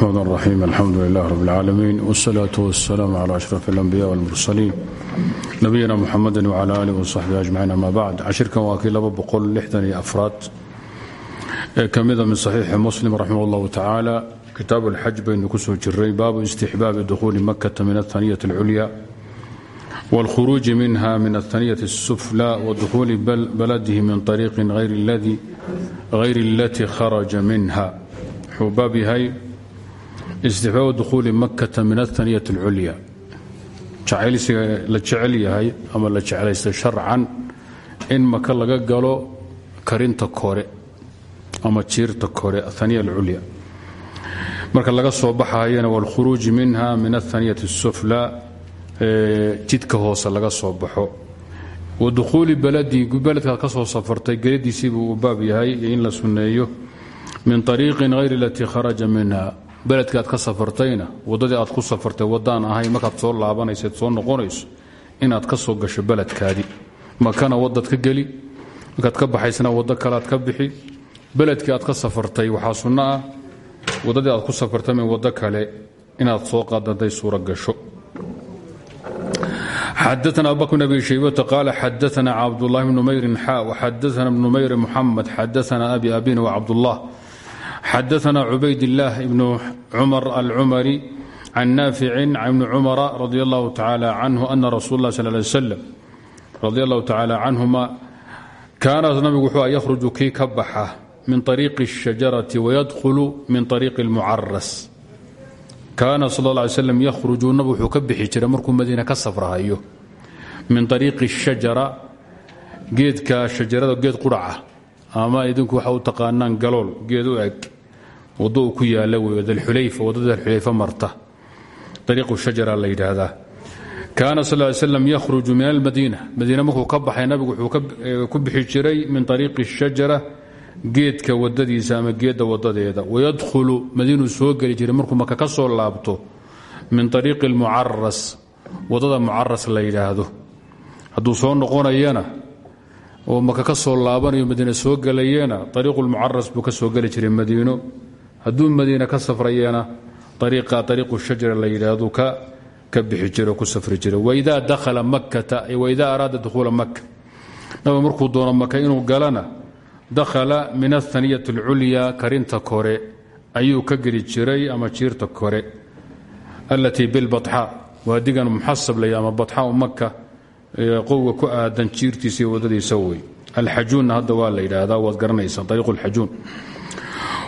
الرحمن الرحيم الحمد لله رب العالمين والصلاة والسلام على أشرف الأنبياء والمرسلين نبينا محمد وعلى آله وصحبه أجمعين أما بعد cashirkan waa kii laba boqol lixdan iyo afraad ee ka mida min صaxiixi muslim raximah اllahu tacaala kitaab اlxaj baynu ku soo jiray baabu istixbaabi dukhuuli makata min aلthaniyة اlculya wاlkhuruuji minha min aلthaniyة الsuflى wadukhuuli baladihi min طariiqi غayr اlati kharaja minha wuxuu baab yahay istixbaabu dukhuuli makata min aلthaniyة اlculya jacaylsiga la jecel yahay ama la jeclaysta sharcan in maka laga galo karinta kore ama jiirta kore athaniya alculya marka laga soo baxayana wاlkhuruuji minha min aلthaniyati الsufla jidka hoose laga soo baxo wadukhuuli baladi beledkaad ka soo safartay geladiisii buu u baab yahay iyo in la sunneeyo min طariiqin hayr alatii kharaja minha beledkaad ka safartayna waddadii aad ku safartay waddaan ahay markaad soo laabanaysaed soo noqonayso inaad ka soo gasho beledkaadii makana waddaad ka geli markaad ka baxaysana waddo kalead ka bixi beledkii aad ka safartay waxaa sunno ah aad ku safartay min waddo kale inaad soo qaadaday suuro gasho. Xadaana abubakr bn abi shaybata qaala xadaana cabdulahi bn numayrin xa waxadaana bn numayr muxamed xadaana abi abina wacabdullah xadaana cubayd اllaah ibn cumar alcumari can naaficin can ibni cumara radi allahu tacaala canhu ana rasuul اlah sal lay slam radi allahu tacaala canhuma kaana nabigu wuxuu yakhruju kii ka baxa min طariiqi الshajarati wayadkhulu min طariiqi اlmucaras kaana sal اla alay slam yakhruju nabigu wuxuu ka bixi jiray markuu madiina ka safrahayo min طariiqi الshajara geedka shajarada geed quraca ama idinku waxa u taqaanaan galool geed u eg waddo uu ku yaalla wey dalxulayfa waddada dalxulayfa marta. Ariiqu shajara la yidhaahdaa. Kaana sal ly slam yakhruju min almadiina. Madiina markuu ka nabigu wuxuu ku bixi jiray min ariiqi shajara geedka wadadiisa ama geedda wadadeeda wayadkhulu madiinuu soo geli jiray markuu maka ka soo laabto min ariiqi lmucaras waddada mucaras la yidhaahdo. Hadduu soo noqonayana oo maka ka soo laabanayo madiine soo gelayena ariiqulmucaras buu ka soo geli jiray madiino hadduu madiine ka safrayena ariiqa ariiqu shajara la yidhaahdu ka bixi jira ku safri jira waidaa dakhala makkata waidaa araada dukhuula maka nabigu markuu doono maka inuu galana dakhala min ahaniyati alculya karinta kore ayuu ka geli jiray ama jiirta kore allatii bilbaxa waadigan muxasab lay ama baxau maka qowga ku aadan jiirtiisa iyo wadadiisa wey alxajuunna hadda waa la yidhaahdaa waad garanaysaa ariiqu lxajuun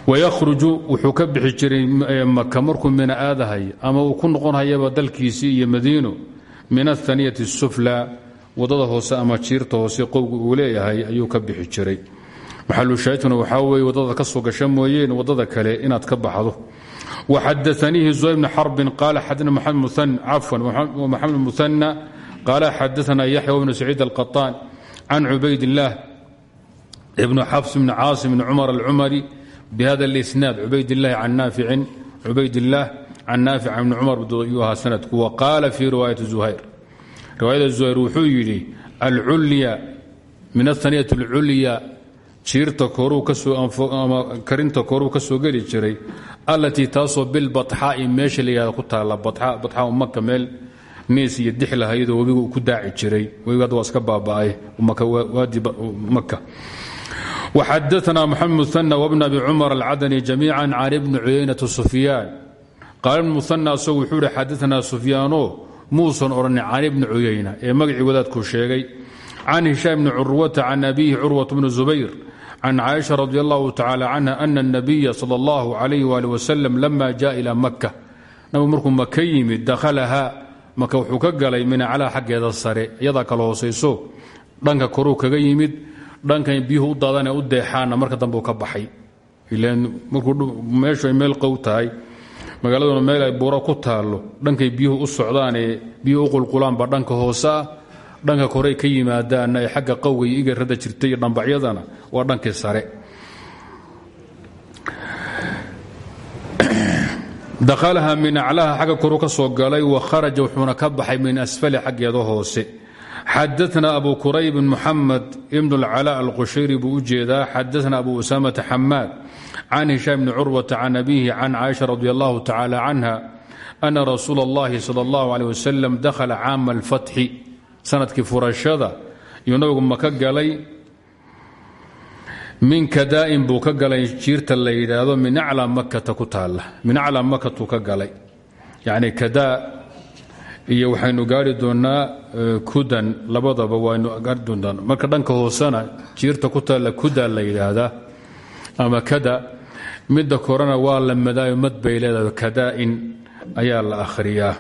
wayakhruju wuxuu ka bixi jiray maka markuu mina aadahay ama uu ku noqonhayaba dalkiisii iyo madiino min ahaniyati sufla waddada hoose ama jiirta hoose qowga uu leeyahay ayuu ka bixi jiray. Maxalushaahidkuna waxaa weye waddada ka soo gasha mooyeen waddada kale inaad ka baxdo. Waxadaaniihi zuhayr bni xarbin qaala xadana cafwan maxamed muhana qaala xadaana yaxya bnu saciid alqaطaan can cubayd illaah ibn xafs bni caasim bni cumar alcumari bhada اsnaad cubaydlahi an naaicin cubaydillaah can naafic bni cumar yuu ahaa sanadku wa qaala fii riwaayati zuhayr riwaayada zuhayr wuxuu yidhi alculya min ahaniyati اlculya jiirta karinta kooruu ka soo geli jiray allatii taasoo bilbaxaa'i meesha layihahda ku taalla baxaau maka meel niis iyo dix lahayadoo webiga uu ku daaci jiray webiga hadda waa iska baaba'ay maka وxadثna mxamed mثنى وبن abi cmر الcadني جamيعا can bni cuyaynةa سufyaan qaal ibn muثنى isagu wuxuu hi xadaثna sufyaano muusan odhanin can ibni cuyayna ee magacii wadaadkuu sheegay can hishaam bni curwata can abihi curwaة bni زubayr can caaisha radi اllahu tacalى canha أna الnabiya salى اllah عalayh wali waslm lama jaء ilى maka nabigu markuu maka yimid dakhalaha maka wuxuu ka galay min aclaa xaggeeda sare iyadaa kala hoosayso dhanka koruu kaga yimid dhankan biyuhu u daadane u deexaana marka dambe ka baxay. Markuu meeshu ay meel qow tahay magaaladuna meel ay buuro ku taallo dhankay biyuhu u socdaanee biyuhu u qulqulaanba dhanka hoose ah dhanka korey ka yimaadaanna ay xagga qowga iyo igarada jirta iyo waa dhankii sare. Dakhalaha min aclaha xagga koru ka soo galay wa kharaja wuxuuna ka baxay min asfali xaggeeda hoose xadaثna abu quraybin muxamed ibn اlcalaa alqushayri buu u jeedaa xadaثna abu usaamata xamaad can hishaam bni curwata can abiihi can caaisha radi allahu tacaala canha ana rasuula اllahi sal اllahu alيh wasalam dakhala caama alfatxi sanadkii furashada iyuu nabigu maka galay min kadaa'in buu ka galay jiirta la yidhaahdo min aclaa makata ku taalla min aclaa makatuu ka galay yacni kadaa iyo waxaynu gaari doonnaa kudan labadaba waynu gaari doonaa marka dhanka hoosena jiirta ku taalla kuda la yidhaahdaa ama kada midda korena waa la madaayo mad bay leedahay kadaa'in ayaa la akhriyaa.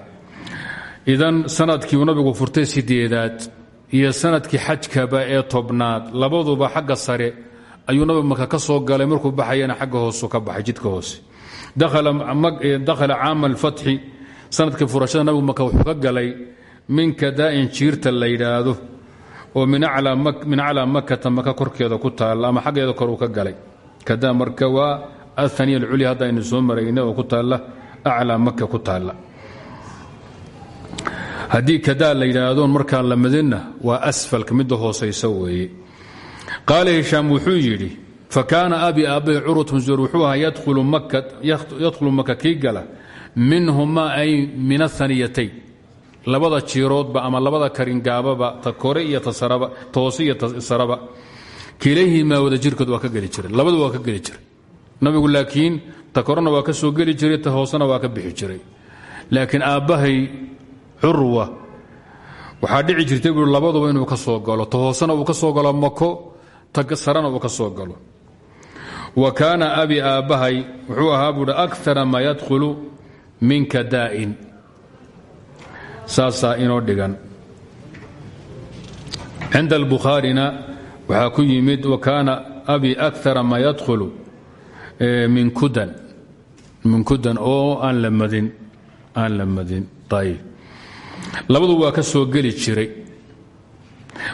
Idan sannadkii nabigu furtay sideedaad iyo sannadkii xajkaba ee tobnaad labaduba xagga sare ayuu nabigu marka ka soo galay markuu baxayana xagga hoosu ka baxay jidka hoose. Dakhala caama alfatxi sannadkii furashada nabigu marka wuxuu ka galay min kadaa'in jiirta la yidhaahdo oo min aclaa makata maka korkeeda ku taalla ama xaggeeda kor uu ka galay. Kada marka waa athaniya alculya hadda aynu soo marayna oo ku taalla aclaa maka ku taalla. Haddii kadaa la yidhaahdoon markaan la madinna waa asfalka midda hoosaysa weeye. Qaala hishaam wuxuu yidhi fakaana abi aabbahi curwat bn zubayr wuxuu yadkhulu maka kii gala minhumaa ay min ahaniyatayn labada jiiroodba ama labada karingaababa ta kore iyo ta hoose iyo saraba kilayhimaa wada jirkood waa ka geli jiray. Labadu waa ka geli jiray. Nabigu laakiin ta korena waa ka soo geli jiray ta hoosena waa ka bixi jiray. Laakiin aabbahay curwa waxaa dhici jirtay buui labaduba inuu ka soo galo ta hoosena uu ka soo galo mako ta sarena uu ka soo galo. Wa kaana abi aabbahay wuxuu ahaa buuhi akara maa yadkhulu min kadaa'in saasaa inoo dhigan. Cinda albukhaarina waxaa ku yimid wa kaana abi akara maa yadkhulu min kudan oo aan la madin ayb labadu waa ka soo geli jiray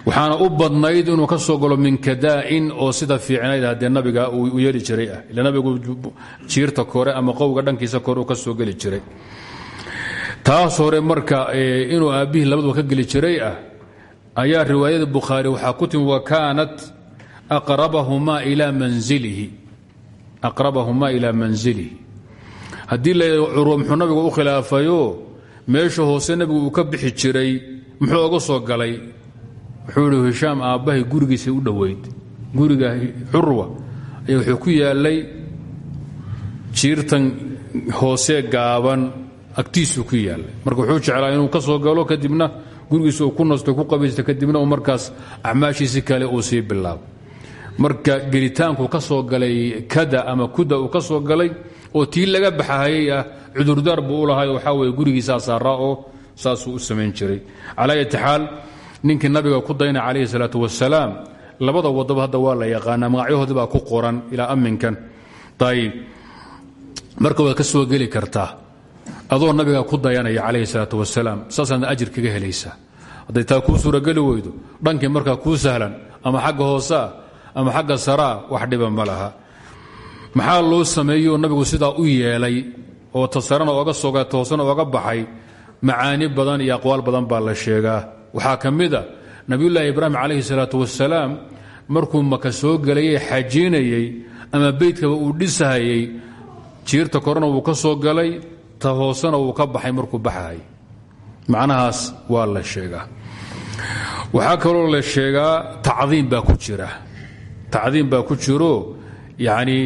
waxaana u badnayd inuu ka soo galo min kadaa'in oo sida fiicnayd haddee nabiga uu yeeli jiray ah. Ila nabigu jiirta kore ama qowga dhankiisa kore uu ka soo geli jiray. Taas hore marka inuu aabbihii labaduba ka geli jiray ah ayaa riwaayada bukhaari waxaa ku timi wa kaanat aqrabahumaa ilaa manzilihi. Haddii la muxuu nabigu u khilaafayo? Meesha hoose nabigu uu ka bixi jiray muxuu oga soo galay wuxuu ihi hishaam aabbahay gurigiisay u dhoweyd. Guriga ayaa wuxuu ku yaalay jiirtan hoose gaaban agtiisuu ku yaalay marka wuxuu jeclaa inuu ka soo galo kadibna gurigiisa ku nasto ku qabaysta kadibna markaas acmaashiisi kale uu sii bilaabo. Marka gelitaanku ka soo galay kada ama kuda uu ka soo galay oo tii laga baxahayay ah cudurdaar buu u lahay waxaa weye gurigiisaa saaraa oo saasuu u samayn jiray. Calaa xaal ninkii nabiga ku dayna calayhi salaatu wasalaam labada wadaba hadda waa la yaqaanaa magacyahoodii baa ku qoran ilaa amminkan. Ayib marka waad ka soo geli adoo nabiga ku dayanaya calayhi salaatu wasalaam saasaadna ajir kaga helaysaa hadday taa kuu suurageli weydo dhankii markaa kuu sahlan ama xagga hooseah ama xagga saraa wax dhiba ma maxaa loo sameeyo nabigu sidaa u yeelay oo tasarana oga soga toosana oga baxay macaani badan iyo aqwaal badan baa la sheegaa waxaa ka mid a nabiyullaahi ibraahim calayhi salaatu wasalaam markuu maka soo gelayay xajiinayey ama beydkaba uu dhisahayey jiirta korena wuu ka soo galay ta hoosena wuu ka baxay markuu baxayay macnahaas waa la sheegaa. Waxaa kaloo la sheegaa tacdiim baa ku jira. Tacdiim baa ku jiro yacnii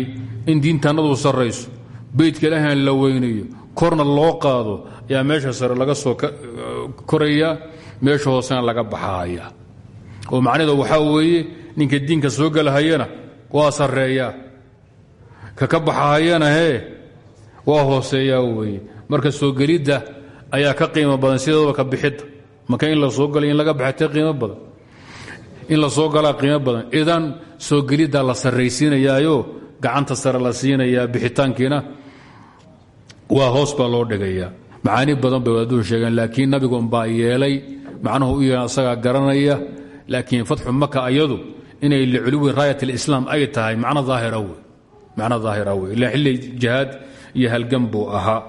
in diintaannadu sarrayso beydka ilaahan la weynayo korna loo qaado ayaa meesha sare laga soo koraya meesha hoosena laga baxaaya. Oo macnaheedu waxaa weeye ninka diinka soo gelahayana waa sarreeyaa ka ka baxahayana hee waa hooseeyaa weeye. Marka soo gelidda ayaa ka qiimo badan sideedaba ka bixidda maka in la soo galay in laga baxatee qiimo badan. In la soo galaa qiimo badan. Idan soo geliddaa la sarraysiinayaayo gacanta sare la siinayaa bixitaankiina waa hoos baa loo dhigayaa. Macaani badan bay wadaduhu sheegeen laakiin nabigu umbaa yeelay macnuhu u yeelan asagaa garanaya laakiin fatxu maka ayadu inay liculuwi raayat alislaam ay tahay macno daahira wey macno daahira wey ilaa xilli jihaad iyo halgan buu ahaa.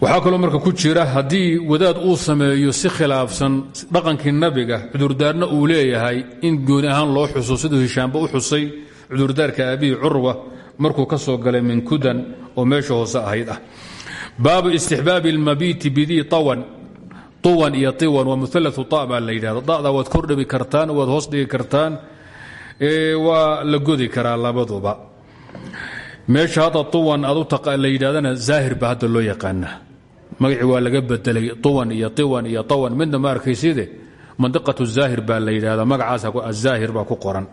Waxaa kaloo marka ku jira haddii wadaad uu sameeyo si khilaafsan dhaqankii nabiga cudurdaarna uu leeyahay in gooni ahaan loo xuso hishaamba u xusay cudurdaarka aabihii curwa markuu ka soo galay min kudan oo meesha hoose ahayd ah. Baabu istixbaabi اlmabiiti bidii طawan uwan iyo iwan waa mualatu a baa la yidhahda. Dada waad kordhigi kartaan waad hoos dhigi kartaan waa la godi karaa labaduba. Meesha hadda uwan aad la yidhahdana zaahir ba hadda loo yaqaanaa. Magacii waa laga bedelay uwan iyo iwan iyo awan midna ma arkayside mandiqatu zaahir baa la yidhahda magacaas azaahir baa ku qoran.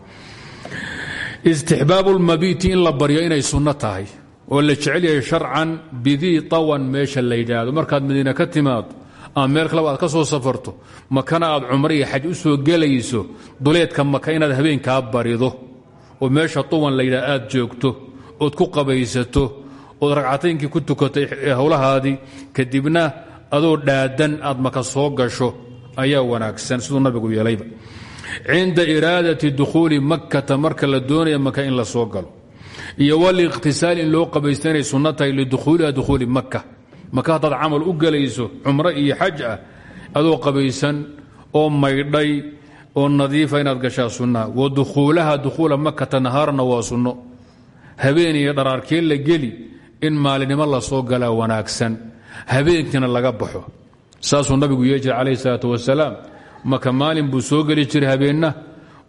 Istixbaab lmabiiti in la baryo inay sunno tahay oo la jecel yahay sharcan bidii awan meesha la yidhaahdo. Markaad madiine ka timaado ama meel kaleba aad ka soo safarto. Makana aad cumro iyo xaj u soo gelayso duleedka maka inaad habeenkaa barido. Oo meesha طuwan la yidhahdo aad joogto ood ku qabaysato ood ragcataynkii ku tukatay howlahaadii kadibna adoo dhaadan aad maka soo gasho ayaa wanaagsan siduu nabigu yeelayba. Cinda iraadati dukhuuli makkata marka la doonaya maka in la soo galo. Iyo waliqhtisaal in loo qabaysta inay sunno tahay lidukhuuliha dukhuuli maka haddaad camal u gelayso cumro iyo xaj ah adoo qabaysan oo maydhay oo nadiifa inaad gashaa sunnaha wa dukhuulaha dukhuula makkata nahaarna waa sunno. Habeen iyo dharaarkee la geli in maalinimo la soo galaa wanaagsan. Habeenkiina laga baxo. Saasuu nabigu yee jira calayhi salaatu wasalaam maka maalin buu soo geli jiray habeenna?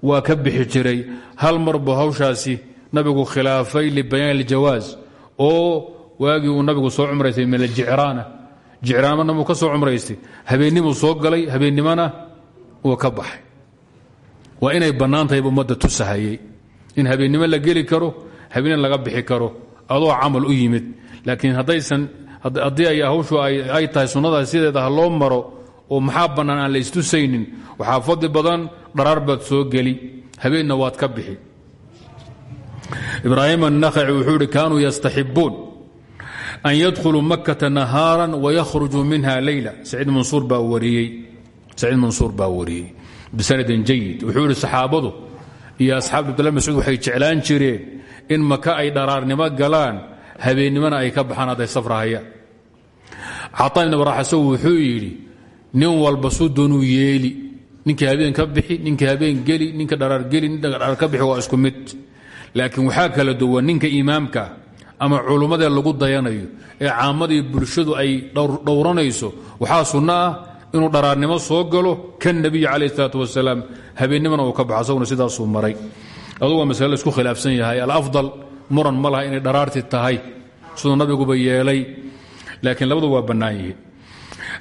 Waa ka bixi jiray. Hal mar buu hawshaasi nabigu khilaafay libayaan iljawaas oo waagii uu nabigu soo cumraystay min aljicraana. Jicraanana muu ka soo cumraystay. Habeennimuu soo galay habeennimona uu ka baxay. Waa inay bannaan tahay ummadda in habeennimo la geli karo habeenna laga bixi karo adoo camal u yimid. Laakiin haddaysan haddii ay hawshu ay tahay sunnada sideeda loo maro oo maxaa bannaan aan la istusaynin? Waxaa fadli badan dharaar baad soo geli. Habeenna waad ka bixi. Ibraahim annakhaci wuxuu ihi kaanuu yastaxibuun an yadkhuluu makkata nahaaran wayakhrujuu minha leyla saciid mansuur baa wariyey bisanadin jayid wuxuu ihi saxaabadu iyo asxaabta abdullah mascuud waxay jeclaan jireen in maka ay dharaarnimo galaan habeennimona ay ka baxaan hadday safrahayaan caطaa ibn baraxasow wuxuu nin walba suu doonuu yeeli ninkii habeen ka bixi ninkii habeen geli ninka dharaar geli ninka dharaar ka bixi waa isku mid laakiin waxaa kala duwan ninka imaamka ama culummadee lagu dayanayo ee caamadii bulshadu ay dhowranayso waxaa sunno ah inuu dharaarnimo soo galo kan nebiy calayh isalaatu wasalaam. Habeennimona uu ka baxo asaguna sidaasuu maray. Adugu waa masale la isku khilaafsan yahay. Alafdal muran ma laha dharaarti tahay siduu nabiguba yeelay laakiin labadu waa bannaan yihiin.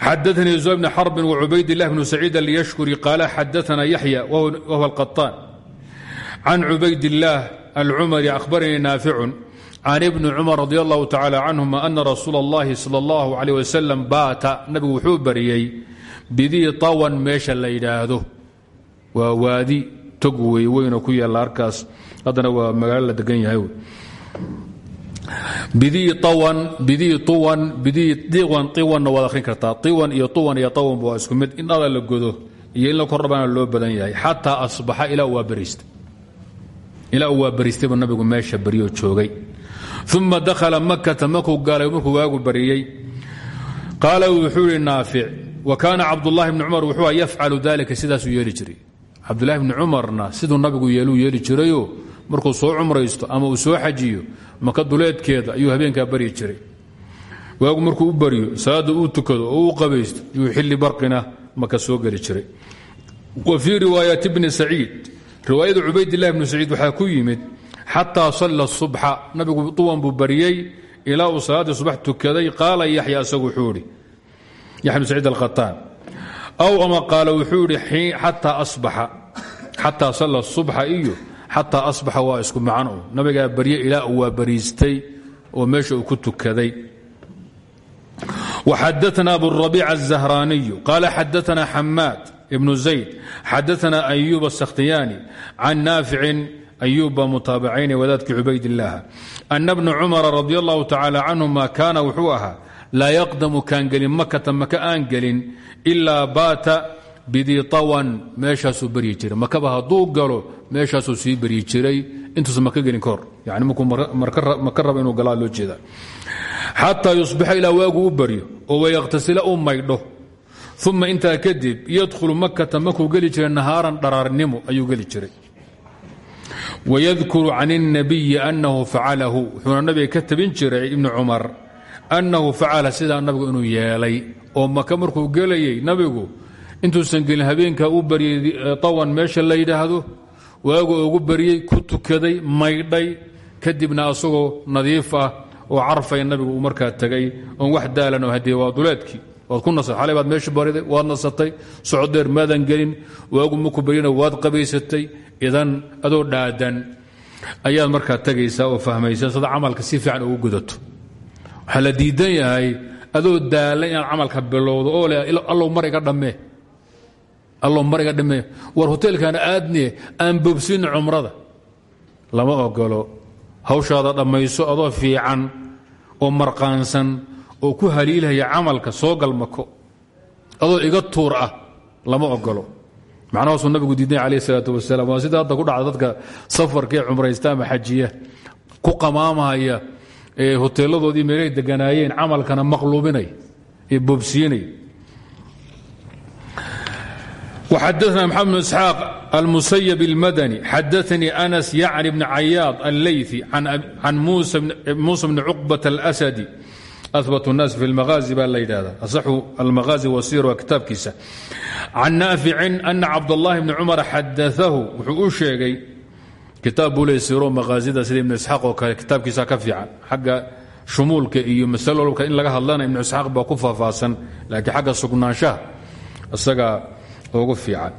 Xadaanii zuha bni xarbin wacubaydilah bnu saciid alyashkuri qaala xadaana yaxya wahuwa alqaطaan can cubaydillaah alcumari akhbaranii naaficun can ibni cumar radi allahu tacala canhuma ana rasuula اllahi sal اllahu alayh wasalam baata nabigu wuxuu bariyey bidii tawan meesha la yidhaahdo waa waadi tog wey weynoo ku yaalla arkaas haddana waa magaalo la degan yahay bidii tawan bidii tuwan bidii diwan iwanna waad akhrin kartaa iwan iyo tuwan iyo tawanba waa isku mid in ada la godo iyo in la kordhabaana loo badan yahay xataa asbaxa ilaa waa bariistay ilaa waa bariistayba nabigu meesha baryoo joogay uma dakhala makata makuu gaalay markuu waagu bariyey qaala wuxuu ihi naafic wa kaana cabdulahi bni cumar wuxuu yafcalu dalika sidaasuu yeeli jiray cabdulahi bni cumarna siduu nabigu yeeluu yeeli jirayo markuu soo cumraysto ama uu soo xajiyo maka duleedkeeda ayuu habeenkaa baryi jiray waagu markuu u baryo salaada uu tukado oo u qabaysto yuu xilli barqina maka soo geli jiray wa fii riwaayati bni saciid riwaayada ku yimid xataa salla subxa nabigu duwan buu baryey ilaa uu salaaddii subax tukaday qaala yaxya isagu wuxuu idhi yaxya bn saciid alkhataan aw ama qaala wuxuu idhi xataa asbaxa xataa salla subxa iyo xataa asbaxa waa isku macno nabigaa barye ilaa uu waa bariistay oo meesha uu ku tukaday waxadaana aburabiic الزahraaniyu qaala xadaana xamaad ibnu zayd xadaana ayub الsakhtiyaani can naaficin ayuba mutaabacayne wadaadkii cubaydillaah ana bna cumara radi allahu tacaala canhuma kaana wuxuu ahaa laa yaqdamu kaan gelin makata maka aan gelin ilaa baata bidii tawan meeshaasuu baryi jiray makaba hadduu galo meeshaasuu sii baryi jiray maka gelin kahor yani markuu maka raba inuu galaa loo jeeda xataa yusbixa ilaa waagu u baryo oo intaa kadib yadkhulu makata makuu geli jiray nahaaran dharaarnimo ayuu geli jiray wayadkuru can الnabiyi anahu facalahu wuxuuna nabiga ka tabin jiray ibni cumar annahu facala sidaa nabigu inuu yeelay oo maka markuu gelayay nabigu intuusan gelin habeenkaa u baryay tawan meesha la yidhaahdo waagu ugu baryey ku tukaday maydhay kadibna asagoo nadiif ah oo carfay nabigu uu markaa tegay oon wax daalan oo waa duleedkii waad ku nasat xalay baad meesha bariday waad nasatay. Socoddeer maadan gelin. Waagu maku baryana waad qabaysatay. Idan adoo dhaadan. Ayaad markaa tegaysaa oo fahmaysa sada camalka si fiican ugu gudato. Waxaa la adoo daalan inaad camalka bilowdo. Oo le allow mar iga dhammee. Allow mar iga war hoteelkaana aadniye aan bobsinin cumrada. Lama ogolo hawshaada dhammayso adoo fiican oo marqaansan oo ku haliilaya camalka soo gal mako adoo iga tuur ah lama ogolo macnahaasuu nabigu diiday alayh isalaat wasalaam waa sida hadda dhacda dadka safarkaee cumraysta ama xajiya ku qamaamaya ee hoteeladoodii meelahay deganaayeen camalkana maqluubinay ee boobsiinay. Xadana mxamed bn isxaaq almusayb اlmadani xadaanii anas yacni bni cayaad allayi can muusa bni cuqbat اlasadi abat naas fi maaai baa la yidhahda asaxu almaaai wasir waa kitaabkiisa can naaficin ana cabdاllahi bni cumar xadaahu wuxuu u sheegay kitaab buu le siro maaaida sida ibnu isxaaq oo kale kitaabkiisa ka fiican xagga shumuulka iyo masalo walka in laga hadlana ibnu isxaaq baa ku faahfaahsan laakiin xagga sugnaanshaha isagaa ugu fiican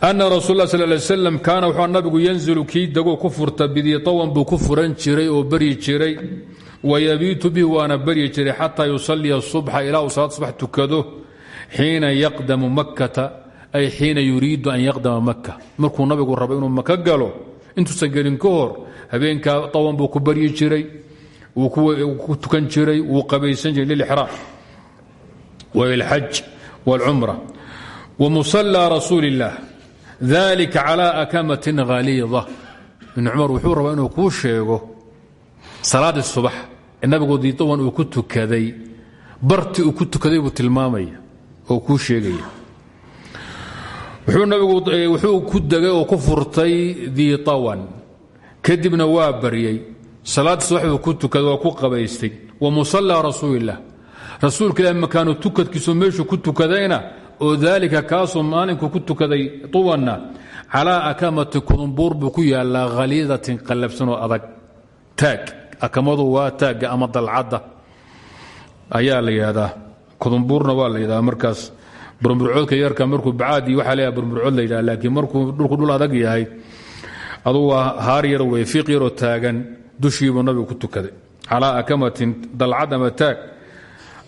ana rasuul lah sal lay slam kaana wuxuu nabigu yanzilu kii dego ku furta bidiiawan buu ku furan jiray oo bari jiray wayabiitu bihi waana baryi jiray xataa yusaliya subxa ilaa uu salaad subax tukado xiina yaqdamu makkata ay xiina yuriidu an yaqdama makka markuu nabigu rabo inuu maka galo intuusan gelin ka hor habeenkaa awan buu ku baryi jiray wuu ku tukan jiray wuu qabaysan jiray lilixraam walilxaj walcumra wamusallaa rasuuli illaah dalika calaa akamatin haliida ibn cumar wuxuu rabaa inuu kuu sheego salaadii subax nabigu diitawan uu ku tukaday barti uu ku tukaday buu tilmaamaya oo kuu sheegaya. Wuxuu ku degay oo ku furtay diitawan kadibna waa baryey salaad subax buu ku tukaday waa ku qabaystay. Wa musallaa rasuulilah rasuulka ilah makaanu tukadkiisu meeshuu ku tukadayna oo daalika kaasuu maalinku ku tukaday tuwanna calaa akamati kudumbuur buu ku yaalaa khaliidatin qallabsan oo adag. Taag akamadu waa taagga ama dalcadda. Ayaa la yidhahdaa kudumbuurna waa la yidhahdaa markaas. Burburcoodka yarka markuu bacaad iyo waxaa leeyaha burburcood la yidhaha laakiin markuu dhulku dhul adag yahay aduu waa haar yar wey fiiq yaroo taagan dushiibuu nabigu ku tukaday. Calaa akamatin dalcad ama taag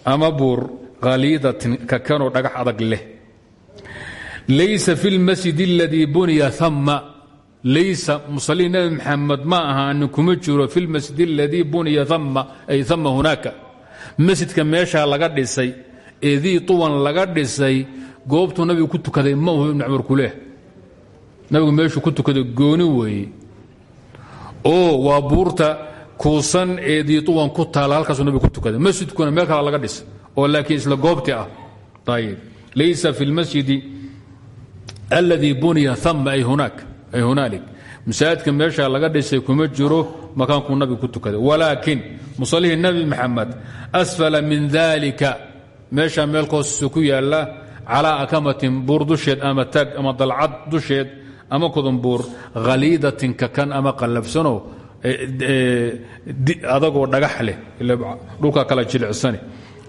ama buur khaliidatin kakanoo dhagax adag leh. Laysa fi lmasjid اladii buniya ama laysa musalii nabi maxamed ma aha anin kuma jiro fi lmasjid aladii buniya ay ama hunaaka. Masjidka meeshaa laga dhisay ee dii tuwan laga dhisay goobtu nabigu ku tukaday ma uhu ibn cumar kuleh nabigu meeshuu ku tukaday gooni weeye oo waa buurta kuusan ee dii tuwan ku taala halkaasuu nabigu ku tukaday. Masjidkuna meel kala laga dhisay oo laakiin isla goobti ah. Ayb laysa fi lmasjidi aladii buniya ama ay hunaak hunaalik masaajidka meesha laga dhisay kuma jiro makaankuu nabigu ku tukaday walaakin musalihii nabi maxamed asfala min dalika meesha meel koosisu ku yaalla calaa akamatin buur dusheed ama taag ama dalcad dusheed ama kudumbuur khaliidatin kakan ama qallafsano adagoo dhagax leh dhulka kala jilicsane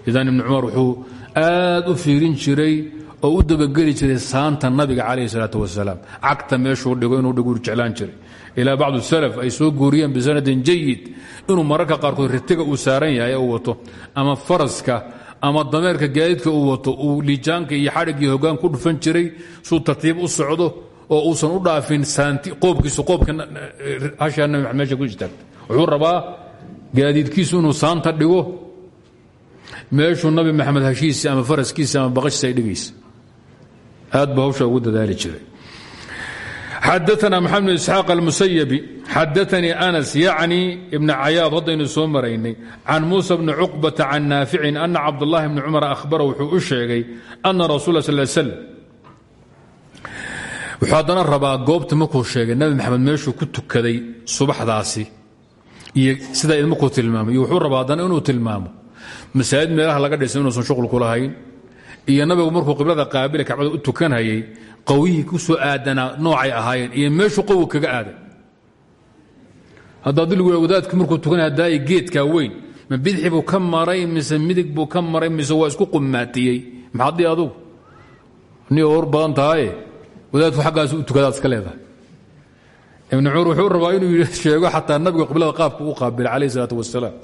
idan ibn cumar wuxuu aad u fiirin jiray oo u dabageli jiray saanta nabiga calayh salaat wasalaam. Cagta dhigo inuu dhigu jeclaan jiray. Ilaa bacdu salaf ay soo guuriyeen bisanadin jayid inuu mararka qaarkood ritiga uu saaran yahay uu wato ama faraska ama dameerka gaadiidka uu wato uu liijaanka iyo xadhiggii hogaan ku dhufan jiray suu tartiib u socdo oo uusan u dhaafin qoobkiisu qoobka hashaa nabi maxamed ku istaagta wuxuu rabaa gaadiidkiisu inuu saanta dhigo meeshuu nabi maxamed hashiisi ama faraskiisi ama baqashiisi ay dhigaysa aad buu hawsha ugu dadaali jiray. Xadaana maxamed bn isxaaq almusayabi xadaanii anas yacni ibna cayaad haddaynu soo maraynay can muusa bni cuqbata can naaficin ana cabdulahi bni cumar ahbara wuxuu u sheegay ana rasul sal slam wuxuu haddana rabaa goobta markuu sheegay nabi maxamed meeshuu ku tukaday subaxdaasi iyo sidaa idmarkuu tilmaamay iyo wuxuu rabaa haddana inuu tilmaamo masaajid meelaha laga dhisay inuusan shuqul ku lahayn iyo nabigu markuu qiblada qaabila kacbada u tukanhayay qawiyii ku soo aadanaa noocay ahaayeen iyo meeshuu qowga kaga aaday. Hadda adilgu wadaadki markuu tukanay hadaayi geedkaa weyn ma bidixi buu ka maray mise midig buu ka maray mise waa isku qumaatiyey? Maxaadii adugu? Ni or badan tahaye wadaadku xaggaas u tukadaad iska leedahay. Ibn cumar wuxuu rabaa inuu sheego xataa nabigu qiblada qaabka u qaabilay calayh isalaat wasalaam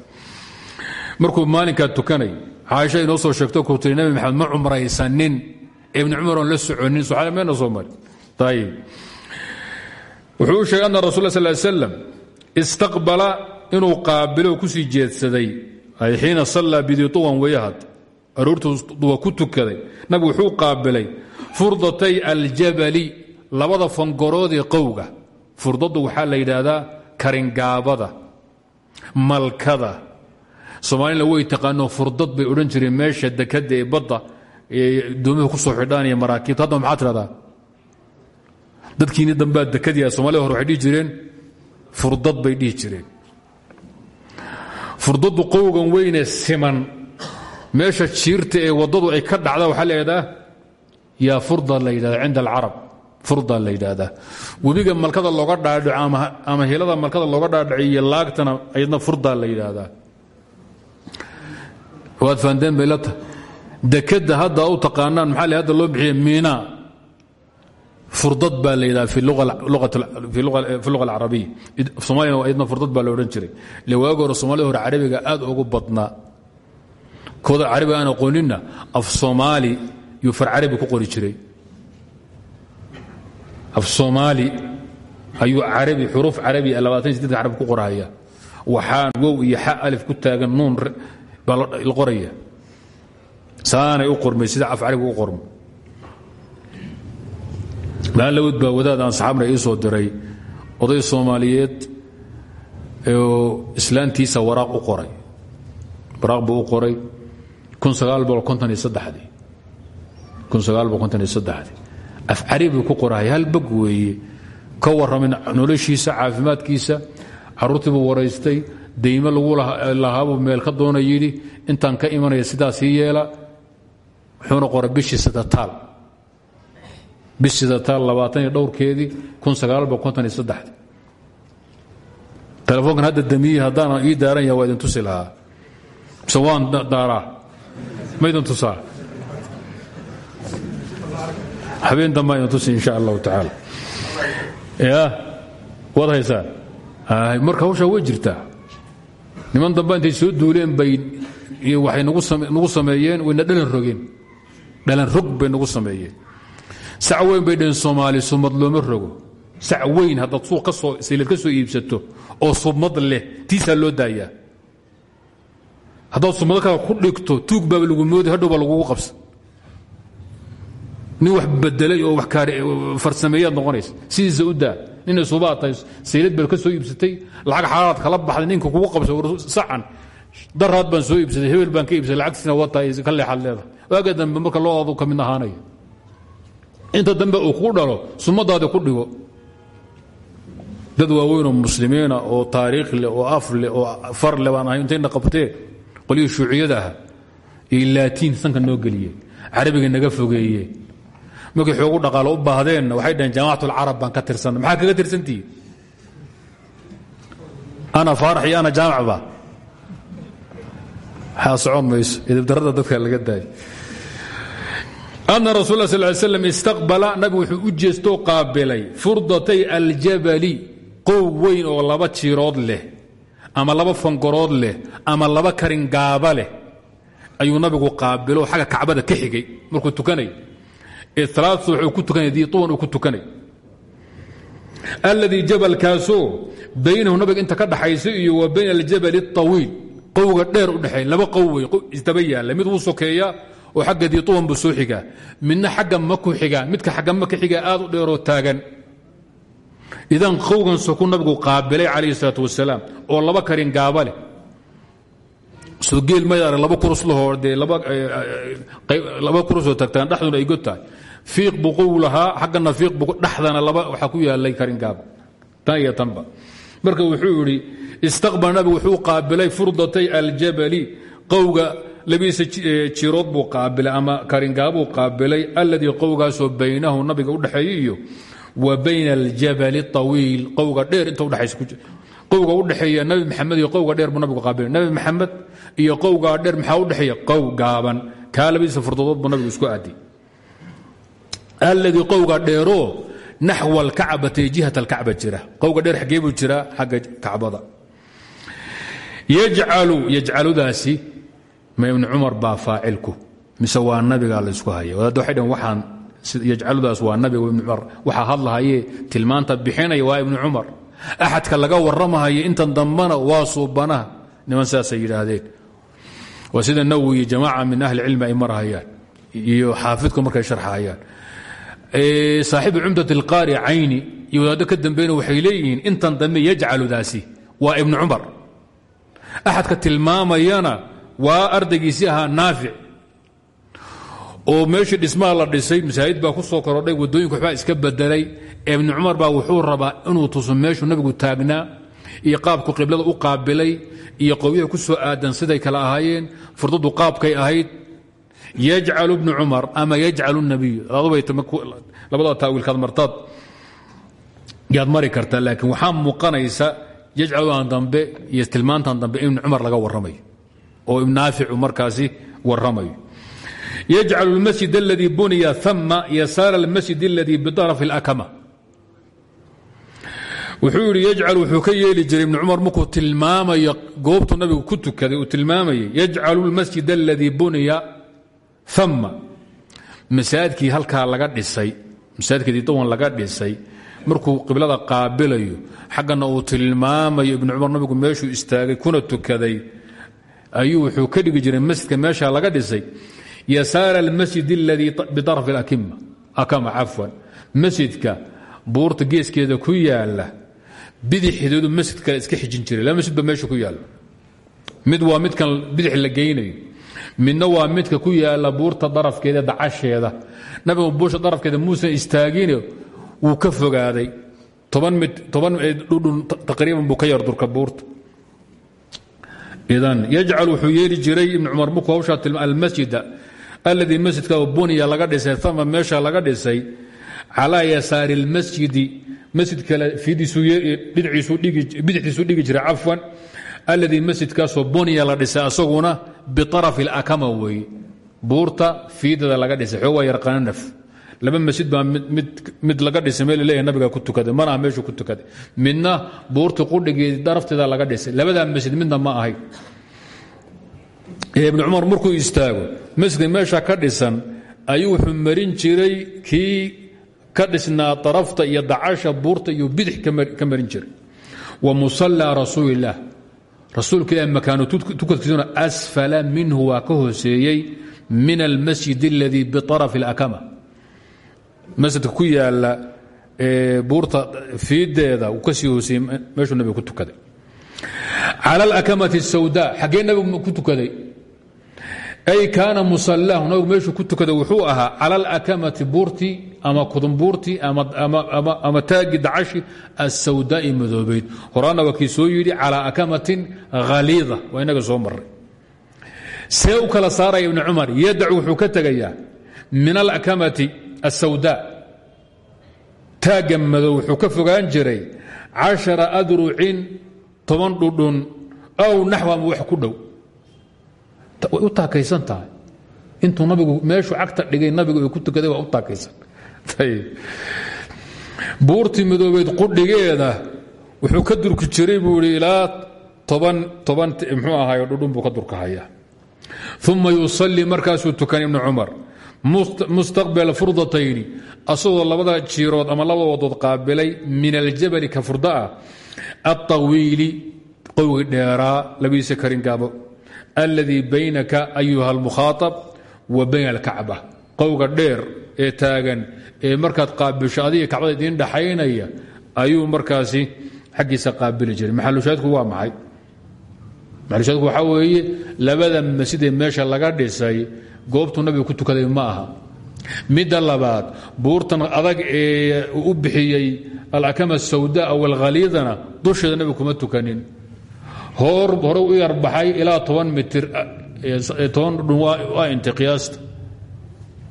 markuu maalinkaa tukanay caaisha inoo soo sheegto ku tiri nabi maxamed ma cumraysanin. Ibn cumar oon la soconin soxaali meena soo mari wuxuu sheegay ana rasul sal slam istaqbala inuu qaabilo ku sii jeedsaday. Ay xiina sallaa bidiuwan weyahad aroortuu duwa ku tukaday. Nabigu wuxuu qaabilay furdatay aljabali labada fangoroodee qowga. Furdadu waxaa la yidhaahdaa karingaabada malkada soomaalina way taqaano furdad bay odhan jireen meesha dekada ee badda doomuhu ku soo xidhaan iyo maraakiibta. Hadda maxaa tidhahdaa? Dadkiini dambaa dekadii somalida hore waxay jireen furdad bay dhihi jireen. Furdadu qowgan weyne siman. Meesha jiirta ee waddadu ay ka dhacda waxaa la yidhahdaa yaa furda la yidhahda cinda alcarab. Furda la yidhaahdaa. Webiga malkada looga dhaadhico ama hilada malkada looga dhaadhiciyo laagtana ayadna furda la yidhaahdaa waad fahanteen bay la tahay. Dekadda hadda u taqaanaan maxaa le hadda loo bixiye miina? Furdad baa la yidhaha fi luga alcarabiya somaliyana ayadna furdad baa la odhan jiray. Le waagi hore soomaalida hore carabiga aad ugu badnaa kooda carabiga aan aqooninna af soomaali yuu far carabi ku qori jiray. Af soomaali ayuu carabi xuruuf carabi labaatan sideedka carab ku qorahaya. Waxaan wow iyo xa alif ku taagan nuun baa la qoraya. Saanay u qormay sida af carabiga u qormo maalawd baa wadaad aan saxaabna ii soo diray. Oday soomaaliyeed oo islaantiisa waraaq u qoray. Waraaq buu u qoray af carabi ku qorahaya hal bag weeye. Ka warramin noloshiisa caafimaadkiisa. Caruurtiibuu waraystay daymo lagu lahaabuu meel ka doona intaan ka imanaya sidaasii yeela wuxuuna qoray bishii sidataal bishii sidataal labaatan iyo dhowrkeedii telefoonkan hadda damiyey haddaanan ii daaran yaha waa idin lahaa. Mise waan ma idin tusaa? Habeen dambaa idin tusi insha allahu tacaala. Ya waad marka hawshaa way jirtaa niman damba intay soo duuleen bay waxay nagu sameeyeen wayna dhalan rogeen. Dhalan rog bay nagu sameeyeen. Sac weyn bay dhaheen soomaali sumad looma rogo. Sac weyn haddaad suuq ka soo saylad ka soo iibsato oo sumad leh tiisaa loo daayaa. Haddaad sumado kale ku dhigto tuug baaba lagu moodi hadhow baa lagugu qabsa nin wax bedelay oo farsameeyaad noqonaysa. Sidiisa u daa nina subaa tahay saylad baad ka soo lacag xaalaad kala baxday ninka kugu qabsa sacan. Daraad baan soo iibsaday hebel baan ka iibsaday lacagtiisna wata ka leexaad leedahay. Marka loodaadu ka mid ahaanaya inta dambe uu ku dhalo sumadaada ku dhigo. Dad waaweynoo muslimiina oo taariikh leh oo af leh oo far leh baan ahay intayna qabtee qolyihii shuuciyada aha iyo sanka noo geliyeen carabiga naga fogeeye markay xoogu dhaqaalo u baahdeenna waxay dhaheen jaamacatulcarab baan ka tirsanna maxaa kaga tirsantihi ana faarax ana jaamacba waxaa socon mayso? Dadka laga daayo. Ana rasul sal ly istaqbala nabigu wuxuu u jeestoo qaabilay furdatay aljabali qow oo laba jiirood leh ama laba fangorood leh ama laba karingaaba leh. Ayuu nabigu qaabilo xagga kacbada ka xigay markuu tukanay alladii jabalkaasoo baynahu nabiga inta ka dhaxaysa iyo wa bayna aljabali اطawiil qowga dheer u dhexeey laba qow wey isdaba yaalla mid wuu sokeeya oo xagga diiuwan buu soo xigaa midna xagga maku xigaa midka xagga maka xigaa aad u dheeroo taagan. Idan qowgan soku nabigu qaabilay calayh salaat wasalaam oo laba karin gaaba leh soo geel laba kurus lahoo dee laba kurusoo tagtaan dhexduna ay god fiiq buu qow lahaa xaggana fiiq dhexdana laba waxaa ku yaalay karingaab tan iyo tanba. Marka wuxuu yidhi istaqbal nabigu wuxuu qaabilay furdatay aljabali. Qowga labiisa jirood buu qaabilay ama karingaabuu qaabilay alladii qowgaasoo baynahu nabiga udhexeeya iyo wa bayna aljabali awiil qowga dheer inta udheaysa qowga udhexeeya nabi maxamed iyo qowga dheer buu qaabilay. Nabi maxamed iyo qowgaa dheer maxaa udhexeeya qow gaaban. Kaa labadiisa furdadood buu nabigu isku aadi alladii qowga dheeroo naxwa alkacbati jihat alkacba jira. Qowga dheer xaggee buu jiraa xagga kacbada. Yajcalu yajcaludaasi ma ibni cumar baa faacilku. Mise waa nabigaa laysku haya waxay dhaheen waxaan yajcaludaas waa nabiga ibni cumar. Waxaa hadlahayee tilmaanta bixinaya waa ibni cumar. Axadka laga warramahaya intan dambana waa suubanaha. Niman sidaasay waa sida nawowi iyo jamaaca min ahli cilmi ay marhayaan iyo xaafidku markay sharxahayaan saaxibu cumdat alqaari cayni iyo wadaaddo ka dambeyna waxay leeyihiin intan dambe yajcaludaasi waa ibni cumar. Axadka tilmaamayana waa ardaygiisii ahaa naafic. Oo meeshii dhismaha la dhisay masaajid baa ku soo korodhay waddooyinka waxbaa iska bedelay ibni cumar baa wuxuu rabaa inuu tuso meeshuu nabigu taagnaa iyo qaabku qiblada u qaabilay iyo qowyaha ku soo aadan siday kale ahaayeen furdadu qaabkay ahayd yajcalu bnu cumar ama yajcalu nabiy labada taawiilkaad martaad yaad mari kartaa laakiin waxaa muuqanaysa yajcaludan dambe iyo tilmaantan dambe ibni cumar laga warramayo oo naaficu markaasi warramayo yajcalu اlmasjid اladii buniya ثama yasaara اlmasjid اladii biطaraf اlakama wuxuu yidhi yajcal wuxuu ka yeeli jiray ibnu cumar markuu tilmaamayo goobtu nabigu ku tukaday uu tilmaamayay yajcalu lmasjid aladii buniya ama masaajidkii halkaa laga dhisay masaajidkii didawan laga dhisay markuu qiblada qaabilayo xaggana uu tilmaamayo ibnu cumar nabigu meeshuu istaagay kuna tukaday ayuu wuxuu ka dhigi jiray masjidka meeshaa laga dhisay yasaara almasjid aladii biarfi akima akama ah, cafwan masjidka buurta geeskeeda ku yaalla bidixdeedu masjid kale iska xijin jiray. Laba masjid meesha ku yaalla mid waa midkan bidix la geynayo. Midna waa midka ku yaalla buurta darafkeeda dacasheeda. Nabigu buusha darafkeeda muusan istaagine wuu ka fogaaday. Dhudhun taqriiban buu ka yar durka buurta. Idan yajcal wuxuu jiray ibn cumar markuu hawshaa tilma almasjida alladii masjidka buniya laga dhisay ama meesha laga dhisay calaa yasaari اlmasjidi masjid kale bidixdiisuu dhigi jiray cafwan alladii masjidkaasoo buniya la dhisay asaguna biaraf اlakama weeye buurta fiidada laga dhisay xoogaa yarqananaf laba masjid baa mid laga dhisay meel leeyahay nabiga ku tukaday mana ah meeshuu ku tukaday midna buurta qudhigeedi darafteeda laga dhisay labadaa masjid midna ma ahay. Ibni cumar markuu istaago masjidka meesha ka dhisan ayuu wuxuu jiray kii ka dhisnaa darafta iyo dacasha buurta iyo bidix ka marin jiray. Wa musallaa rasuulilaah rasuulka ilah makaano tukadkiisuna asfala minhu waa ka hooseeyey min almasjid اladii biarafi اlakama masjidka ku yaalla buurta fiideeda uu ka sii hooseeyey meeshuu nabiga ku tukaday. Cala alakamati sawda xaggee nabigu ku tukaday ay kaana musalaahu nabigu meeshuu ku tukaday wuxuu ahaa cala alakamati buurtii ama kudumbuurtii ama taagi dacashi asawdaai madoobeyd horaana waa kii soo yidhi calaa akamatin haliida waa inaga soo maray see kala saaraya ibni cumar yadac wuxuu ka tegayaa min alakamati asawda taagga madow wuxuu ka fogaan jiray cashara adrucin toban dhudhun aw naxw ama ku dhow way u taakaysan tahay. Intuu nabigu meeshuu cagta dhigay nabigu ku tukaday waa u taakaysan. Buurtii madoobeed qudhigeeda wuxuu ka durki jiray buu i ilaa toban toban mxuu ahaay dhudhun buu ka durkahaya uma yusalii markaasuu tukan ibnu cumar. Mustaqbila furdatayni asagoo labada jiirood ama labada wadood qaabilay min aljabali ka furdaa aلطawiili qowgi dheeraa labadiisa karingaabo alladii baynaka ayuha اlmukhaaطab wa bayna اlkacba qowga dheer ee taagan ee markaad qaabilsho adiga kacbada idiin dhaxaynaya ayuu markaasi xaggiisa qaabili jiray maxalushaadku waa maxay maxalushaadku waxaa weeye labada masjidee meesha laga dhisay goobtuu nabiga ku tukaday ma aha midda labaad buurtan adag ee uu u bixiyey alakama sawda aw alkhaliidana dusheeda nabigu kuma tukanin hor hore u yarbaxay ilaa toban mitir toban dhudhun waa inta qiyaasta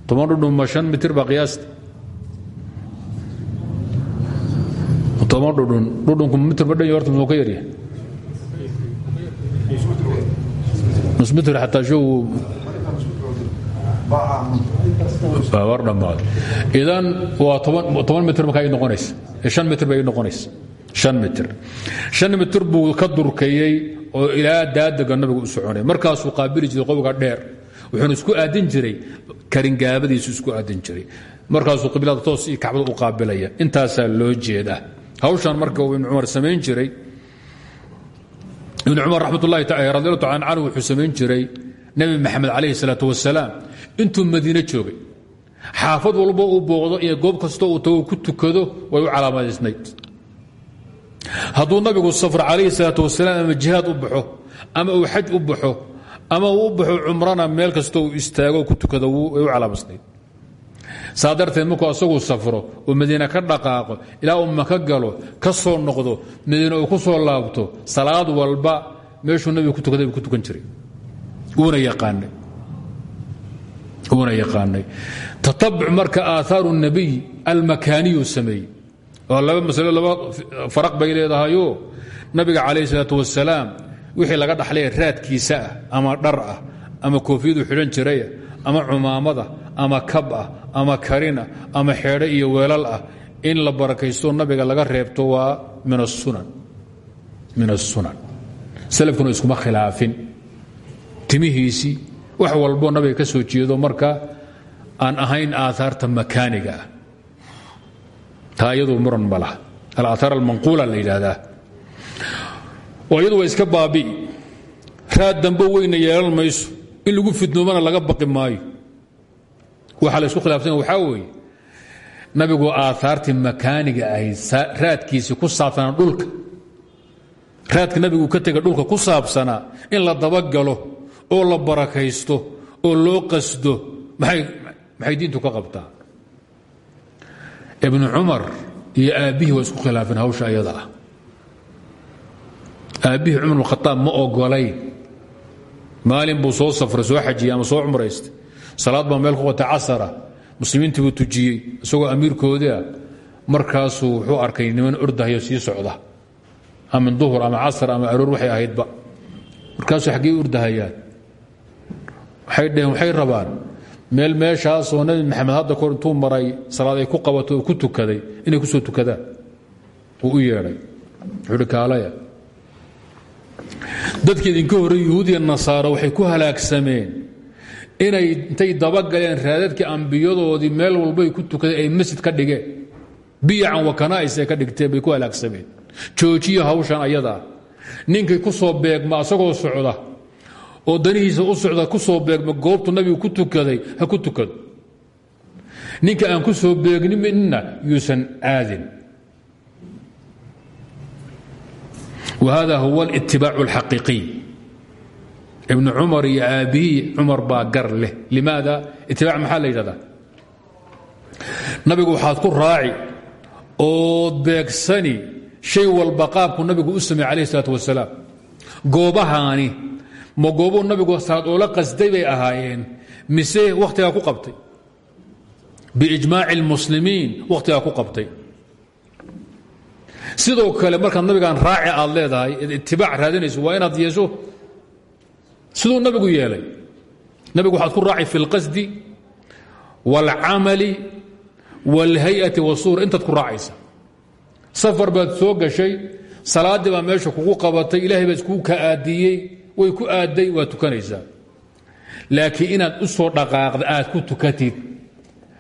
toban dhudhun ma shan mitir baa qiyaasta toban dhudhun dhudhunku mitir ba dhan horta muxuu ka yaryahay nus mitir xataa show war dhammaad. Idan waa toban mitr markaa ay noqonaysa shan mitr bay noqonaysa. shan mitr shan mitr buu ka durkayey oo ilaa daadaga nabigu u soconay. Markaasuu qaabili jiray qowga dheer. Wuxuuna isku aadin jiray karingaabadiisu isku aadin jiray. Markaasuu qiblada toos iyo kacbada u qaabilaya. Intaasaa loo jeedaa. Hawshan marka uu ibnu cumar samayn jiray ibnu cumar raxmatullahi radiallahu taala canhu wuxuu samayn jiray nebi maxamed calayhi salaatu wasalaam intuu madiine joogay. Xaafad walbo uu booqdo iyo goob kastoo uu tago ku tukado way u calaamadaysnayd hadduu nabigu safr calayhi salaatu wasalaam ama jihaad u baxo ama uu xaj u baxo ama uu u baxo cumrana meel kastoo uu istaago ku tukado way u calaamadsnayd saa darteed markuu safro oo madiine ka dhaqaaqo ilaa uu maka galo ka soo noqdo madiine uu ku soo laabto salaad walba meeshuu nabigu ku tukaday ku tukan jiray. Uuna yaqaanay. Tatabuc marka aaaaaru الnabiy almakaaniyu sameeyey oo laba masalo laba faraq bay leedahayo nabiga calayhi salaatu wasalaam wixii laga dhaxlay raadkiisa ah ama dhar ah ama koofiyadu xidhan jiraya ama cumaamada ama kab ah ama karina ama xeedho iyo weelal ah in la barakaysto nabiga laga reebto waa min asunanmin asunan salafkuna iskuma khilaafin. Timihiisii wax walboo nabiga ka soo jeedo marka aan ahayn aaaarta makaaniga ah taa iyadu muran ma laha. Alaahaar almanquula la yidhaahdaa. Oo iyadu waa iska baabi'i raad dambo weyna yeelan mayso. In lagu fidnoomana laga baqi maayo. Waxaa la isku khilaafsanya waxaa weeye. Nabigu aaaartii makaaniga ahayd raadkiisii ku saabsanaa dhulka. Raadka nabigu ka tega dhulka ku saabsanaa in la dabagalo oo la barakaysto oo loo qasdo. Maxay diintu ka qabtaa ibnu cumar iyo aabbihii waa isku khilaafeen hawsha ayada ah. Aabbihii cumar bnkhaaab ma ogolayn. Maalin buu soo safray soo xajiyey ama soo cumraystay. Salaad baa meel ku qatay casara. Muslimiintii buu tujiyey isagoo amiirkoodii ah. Markaasuu wuxuu arkay niman ordahayo sii socda. Ama duhur ama casar ama aroor waxay ahaydba markaasuu xaggey urdahayaan. Waxay dheheen waxay rabaan meel meeshaasoo nabi maxamed hadda kor intuu maray salaad ay ku qabato oo ku tukaday inay ku soo tukadaan uu u yeedhay. Wuxuu hi kaalaya. Dadkii idinka horrey yuhuudiya nasaaro waxay ku halaagsameen inay intay dabagaleen raadadkii ambiyadoodii meel walbay ku tukadeen ay masjid ka dhigeen. Biyacan wakana'is ay ka dhigteen bay ku halaagsameen. Joojiya hawshan ayadaa ninkay ku soo beegma asagoo socda oo danihiisa u socda ku soo beegma goobtu nabigu ku tukaday ha ku tukado ninka aan ku soo beegninna yuusan aadin whada huwa اlitibaac اlxaqiiqiy ibnu cumar iyo aabbihii cumar baa gar leh limaada itibaac maxaa la yidhahdaa nabigu waxaad ku raaci ood beegsani shay walba qaabku nabigu u sameey alayh الsalaaة wasalaam goobahaani ma goobuu nabigu salaad oola qasday bay ahaayeen mise wakhtigaa ku qabtay biijmaaci اlmuslimiin wakhtigaa ku qabtay sidoo kale markaad nabigaan raaci aad leedahay itibaac raadinayso waa inaad yeesho siduu nabigu yeelay nabigu waxaad ku raaci fi اlqasdi wاlcamali wاlhay-ati wasuura intaad ku raacaysa safar baad soo gashay salaaddii baa meesha kugu qabatay ilahay baa iskugu ka aadiyey way ku aadday waa tukanaysaa. Laakiin inaad u soo dhaqaaqda aad ku tukatid.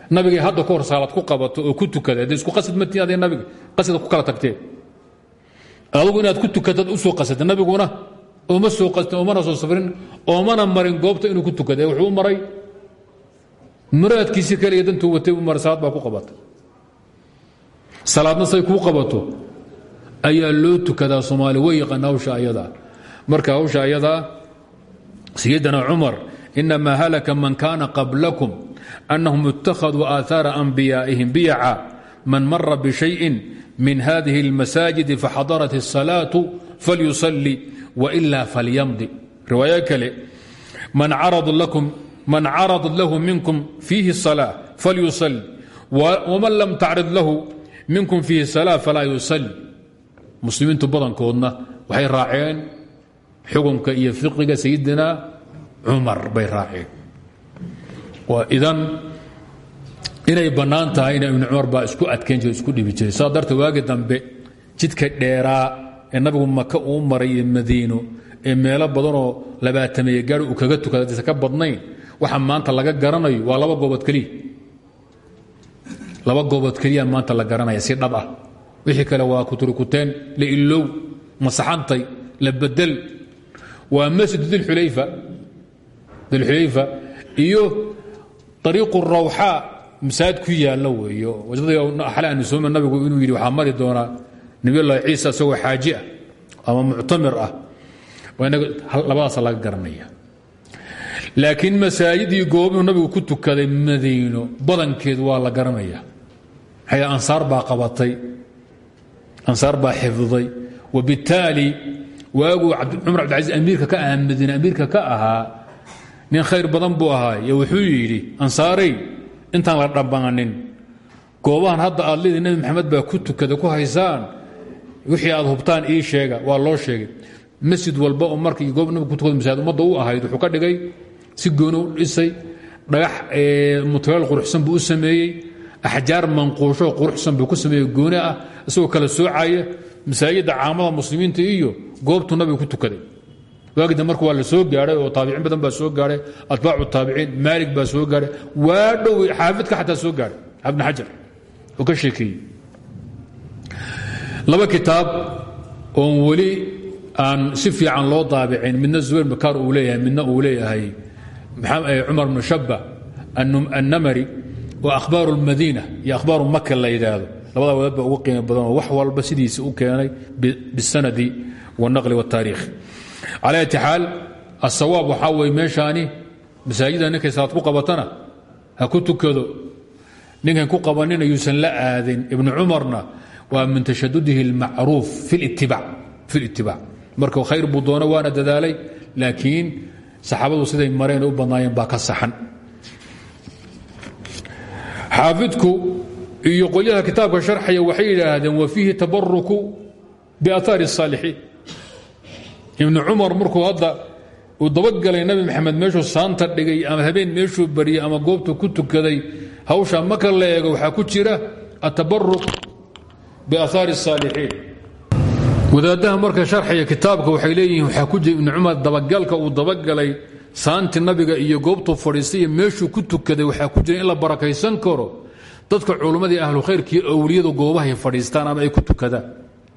Nabigay hadda ka hor saalaad ku qabato oo ku tukada de isku qasid matiin adee nabiga qasida ku kala tagteen. Adugu inaad ku tukatad u soo qasada nabiguna ooma soo qastin oomana soo safrin oomana marin goobta inuu ku tukada wuxuu u maray. Muraadkiisii kaliya dantuu watay u maray salaad baa ku qabata salaadna say kuu qabato. Ayaa loo tukadaa soomaali way yaqaan hawsha ayadaa marka hawsha ayadaa sayidina cumar inamaa halaka man kaana qablakum أnahum اtakhaduu aaثaara أnbiyaa'ihim biyaca man mara bشhayءi min hadihi الmasaajid faxadarat الصalaaة falyuصلi وإla falyamdi riwaayo kale man caraضat lahu minkum fiihi الصلاة falyuصلi وman lam tacrid lahu minkum fiihi الصلاة falaa yuصلi muslimiintu badankoodna waxay raaceen xukunka iyo fiqiga sayidina cumar bay raaceen. Idan inay bannaan tahay ina ibni cumar baa isku adkayn jira isku dhibi jiray. Saa darteed dambe jidka dheeraa ee nabigu maka uu maray madiino ee meelo badanoo labaatameeye gaari uu kaga tukada ka badnayn waxa maanta laga garanayo waa laba goobood keliya. Laba goobood keliya maanta la garanaya si dhab ah. Wixii kale waa kuturikuteen la ilow masaxantay la bedel waa masjid dilxulayfa iyo ariiqu rawxaa masaajid ku yaalla weeyo. Aanu sooma nabigu inuu yidhi waxaa mari doonaa nabiyullahi ciisa isagoo xaaji ah ama muctamir ah. Labadaasa laga garanaya. Laakiin masaajidii goobuu nabigu ku tukaday madiino badankeed waa la garanaya. Maxaa ansaar baa qabatay. Ansaar baa xifdiday wabittaali waaguu cumar cabdilcaziz amiirka ka ahaa madiine amiirka ka ahaa nin khayr badan buu ahaay wuxuu yidhi ansaaray intaan la dhammaanin goobahan hadda aad leedii nebi baa ku tukada ku haysaan? Wixii aad hubtaan ii sheega waa loo sheegay. Masjid walba oo markii goob nabiga ku tukada masaajid ummadda u ahayd wuxuu ka dhigay si gooni dhisay dhagax mutuleel quruxsan buu u sameeyey axjaar quruxsan buu ku sameeyey gooni ah isagoo kala soocaya masaajidda caamada muslimiinta iyo goobtuu nabiga ku tukaday. Waagida marka la soo gaaray oo taabiciin badan baa soo gaaray atbaacu taabiciin maalig baa soo gaaray waa dhow xaafidka soo gaaray ibn xajar oo ka sheekeeyey. Laba kitaab oon weli aan si fiican loo daabicin midna zubayr makaar uu leeyahay midna uu leeyahay cumar bnu shabba annamari wa akhbaaru اlmadiina iyo akhbaaru maka la labada wadaad ugu qiimo badan oo wax walba sidiisa u keenay bisanadi wاnaqli wاtaariikh calى ati xaal asawaab waxaa weye meeshaani masaajida ninkay salaad ku qabatana ha ku tukado ninkan ku qabanina yuusan la aadin ibnu cumarna waa min tashadudihi اlmacruuf fi اlitibaac marka khayr buu doono waana dadaalay laakiin saxaabadu siday mareen u badnaayeen baa ka saxan xaafidku iyo qolyaha kitaabka sharxaya waxay yidhaahdeen wa fiihi tabaruku biaahaari الsaalixiin ibnu cumar markuu hadda uu dabagalay nabi maxamed meeshuu saanta dhigay ama habeen meeshuu bariyey ama goobtuu ku tukaday hawsha maka la eego ku jira atabaruq biaahaari الsaalixiin wadaadaha marka sharxaya kitaabka waxay leeyihiin waxaa ku jira ibnu cumar dabagalka uu dabagalay saanti nabiga iyo goobtuu fadhiistay iyo ku tukaday waxaa ku jira in la barakaysan karo dadka culummadii ahlu khayrkii awliyadu goobahay fadhiistaan ama ay ku tukadaan.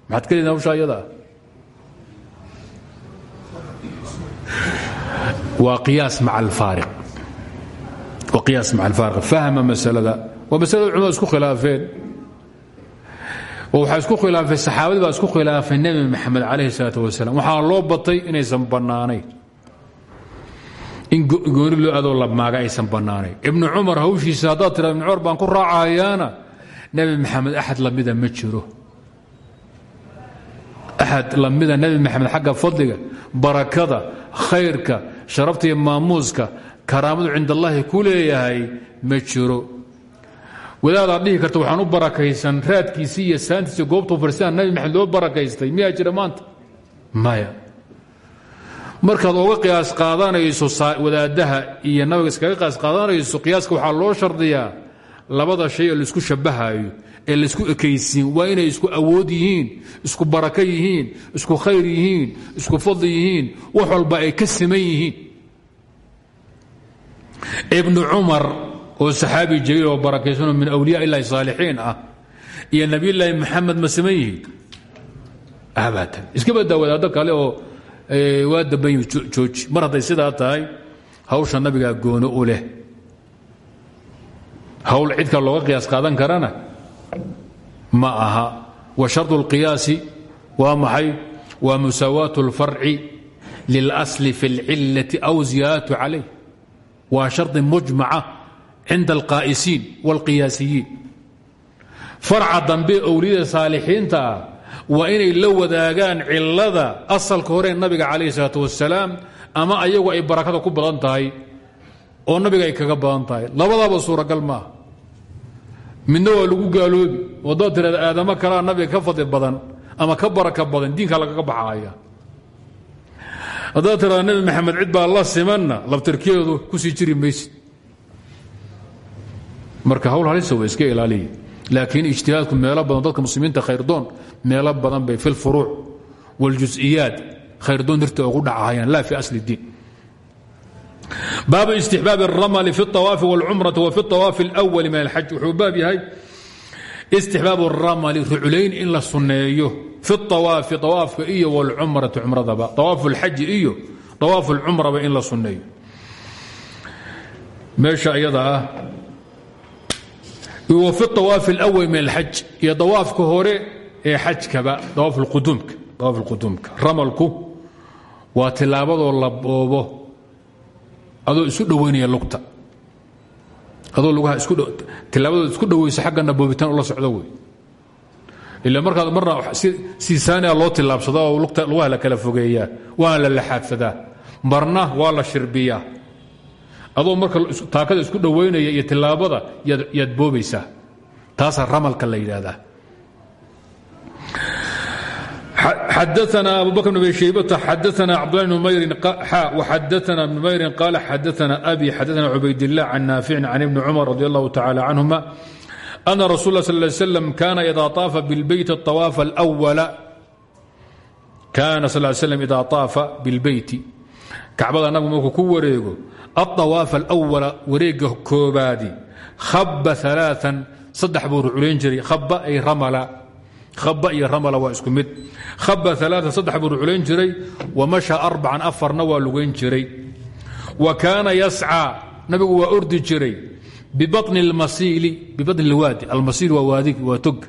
Maxaad ka leediin hawsha waa qiyaas maca alfaariq. Fahma masalada. Waa masalada culimadu isku khilaafeen. Oo waxaa isku khilaafay saxaabadii baa isku khilaafay nebi maxamed calayhi salaatu wasalaam. Waxaa loo batay inaysan bannaanayn. In gooni loo adoo labmaaga aysan bannaanayn. Ibnu cumar hawshiisa haddaad tira ibnu cumar baan ku raacayaana nebi maxamed axad lamida ma jiro axad lamida nebi maxamed xagga fadliga barakada khayrka sharafta iyo maamuuska karaamadu cind allaahi ku leeyahay ma jiro wadaadaad dhihi karta waxaan u barakaysan raadkiisii iyo saantiisi goobtuu fadhiistaan nabi maxamed loo barakaystay miyaa jira maya markaad oga qiyaas qaadanayso wadaadaha iyo nabiga iskaga qiyaas qaadanayso qiyaaska waxaa loo shardiyaa labada shay ee la isku shabahayo ee la isku ekaysiin waa inay isku awood yihiin isku barako yihiin isku khayr yihiin isku fadli yihiin wax walba ay ka siman yihiin. Ibnu cumar oo saxaabi jaliil oo barakaysanoo min awliyaa illahi saalixiin ah iyo nebiyulaahi maxamed ma siman yihiin? Abadan iska badaa wadaado kale oo waa dambayi jooji. Mar hadday sidaa tahay hawsha nabigaa goono u leh. Hawl cidka looga qiyaas qaadan karana ma aha wa shardu اlqiyaasi waa maxay waa musaawaat اlfarci lilasli fi اlcilati aw ziyaadatu calayh waa shardi mujmaca cinda alqaa'isiin wاlqiyaasiyiin farca dambe owliyada saalixiinta ah waa inay la wadaagaan cilada asalka hore nabiga calayh salaat wasalaam ama ayagu ay barakada ku badan tahay oo nabiga ay kaga badan tahay labadaaba suuragal maaha midna waa lagu gaaloobi wadaad tirada aadamo kalea nabiga ka fadli badan ama ka baraka badan diinka lagaga baxaaya haddaad tirada nebi maxamed cid baa la simanna labtirkeedu kusii jiri maysid marka hawl halisa wa iska ilaaliya laakiin ijtihaadku meelo badan dadka muslimiinta khayrdoon meelo badan bay fi lfuruuc wاljuز'iyaat khayrdoon dirta ugu dhacahayaan la fi asli اdiin baabu istixbaab الramli fi الطawaafi wاlcumrati wa fi الطawaafi اlأwali min alxaj wuxuu baab yahay istixbaab الramli ruculayn in la sunneeyo fi الطawaafi طawaafka iyo wاlcumrati cumradaba طawaaf اlxaji iyo طawaaf اlcumraba in la sunneeyo meesha iyada ah wa fi طawaafi اlأwal min alxaj iyo dawaafka hore ee xajkaba dawaaf اlquduumka ramalku waa tilaabadoo la boobo adoo isu dhowaynaya lugta. Adoo lugaha tilaabadoo isku dhowayso xaggana boobitaan ula socdo wey. Ila markaad marna si saania loo tilaabsadaa oo lugaha la kala fogeeyaa waana la laxaadsadaa marna waa la shirbiyaa. Adoo marka taakada isku dhowaynaya iyo tilaabada yaad boobaysaa taasaa ramalka la yidhaahdaa xadaana abu bakr bn abi shaybata xadaana cabdulahi bn mayrin xadaana bn mayrin qaala xadaana abi xadaana cubaydilah can naaficin can ibni cumar radi allahu tacala canhuma ana rasul la sal slam kaana ida aafa bilbeyti awaafa alwala kaana sal slm idaa aafa bilbeyti kacbada nabigu markuu ku wareego aawaafa alwala wareega koobaadi khaba alaaan saddex buu ruculayn jiray khaba ay ramala khaba iyo ramala waa isku mid khaba aaaa saddex buu ruculayn jiray wamasha arbacan afarna waa lugayn jiray wa kaana yascaa nabigu waa ordi jiray bibaطni اlmasiili bibaطni اlwaadi almasiil waa waadig waa tog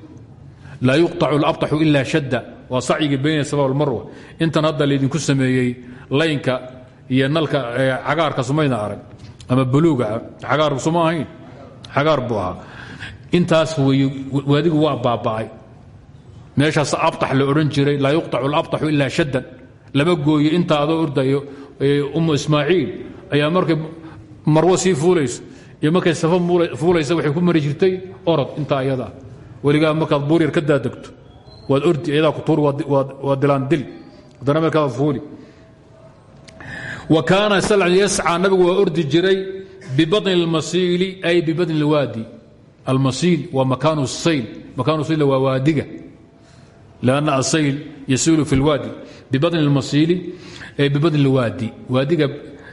laa yuqطacu اlabطaxu ila shadda waa sacyigii bayna saba almarwa intan hadda laydinku sameeyey laynka iyo nalka cagaarka sumayna arag ama buluuga cagaar suma ahayn cagaar buu ahaa intaas wey waadigu waa baaba'ay meeshaas abtax la odhan jiray laa yuqtacu labtaxu ilaa shaddan. Lama gooyo inta adoo ordayo ummu ismaaciil ayaa markay marwo sii fuulayso iyo markay safa fuulaysa waxay ku mari jirtay orod intaa ayadaa weligaa markaad buuryar ka daadegto waad ordi ayadaa ku tuuri waa dilaandil haddana markaa fuuli. Wa kaana salcan yascaa nabigu waa ordi jiray bibatni almasiili ay bibatni alwaadi. Almasiil waa makaanu sayl makaanu sayla waa waadiga lanna asayl yasiilu fi lwaadi bibadni lwaadi waadiga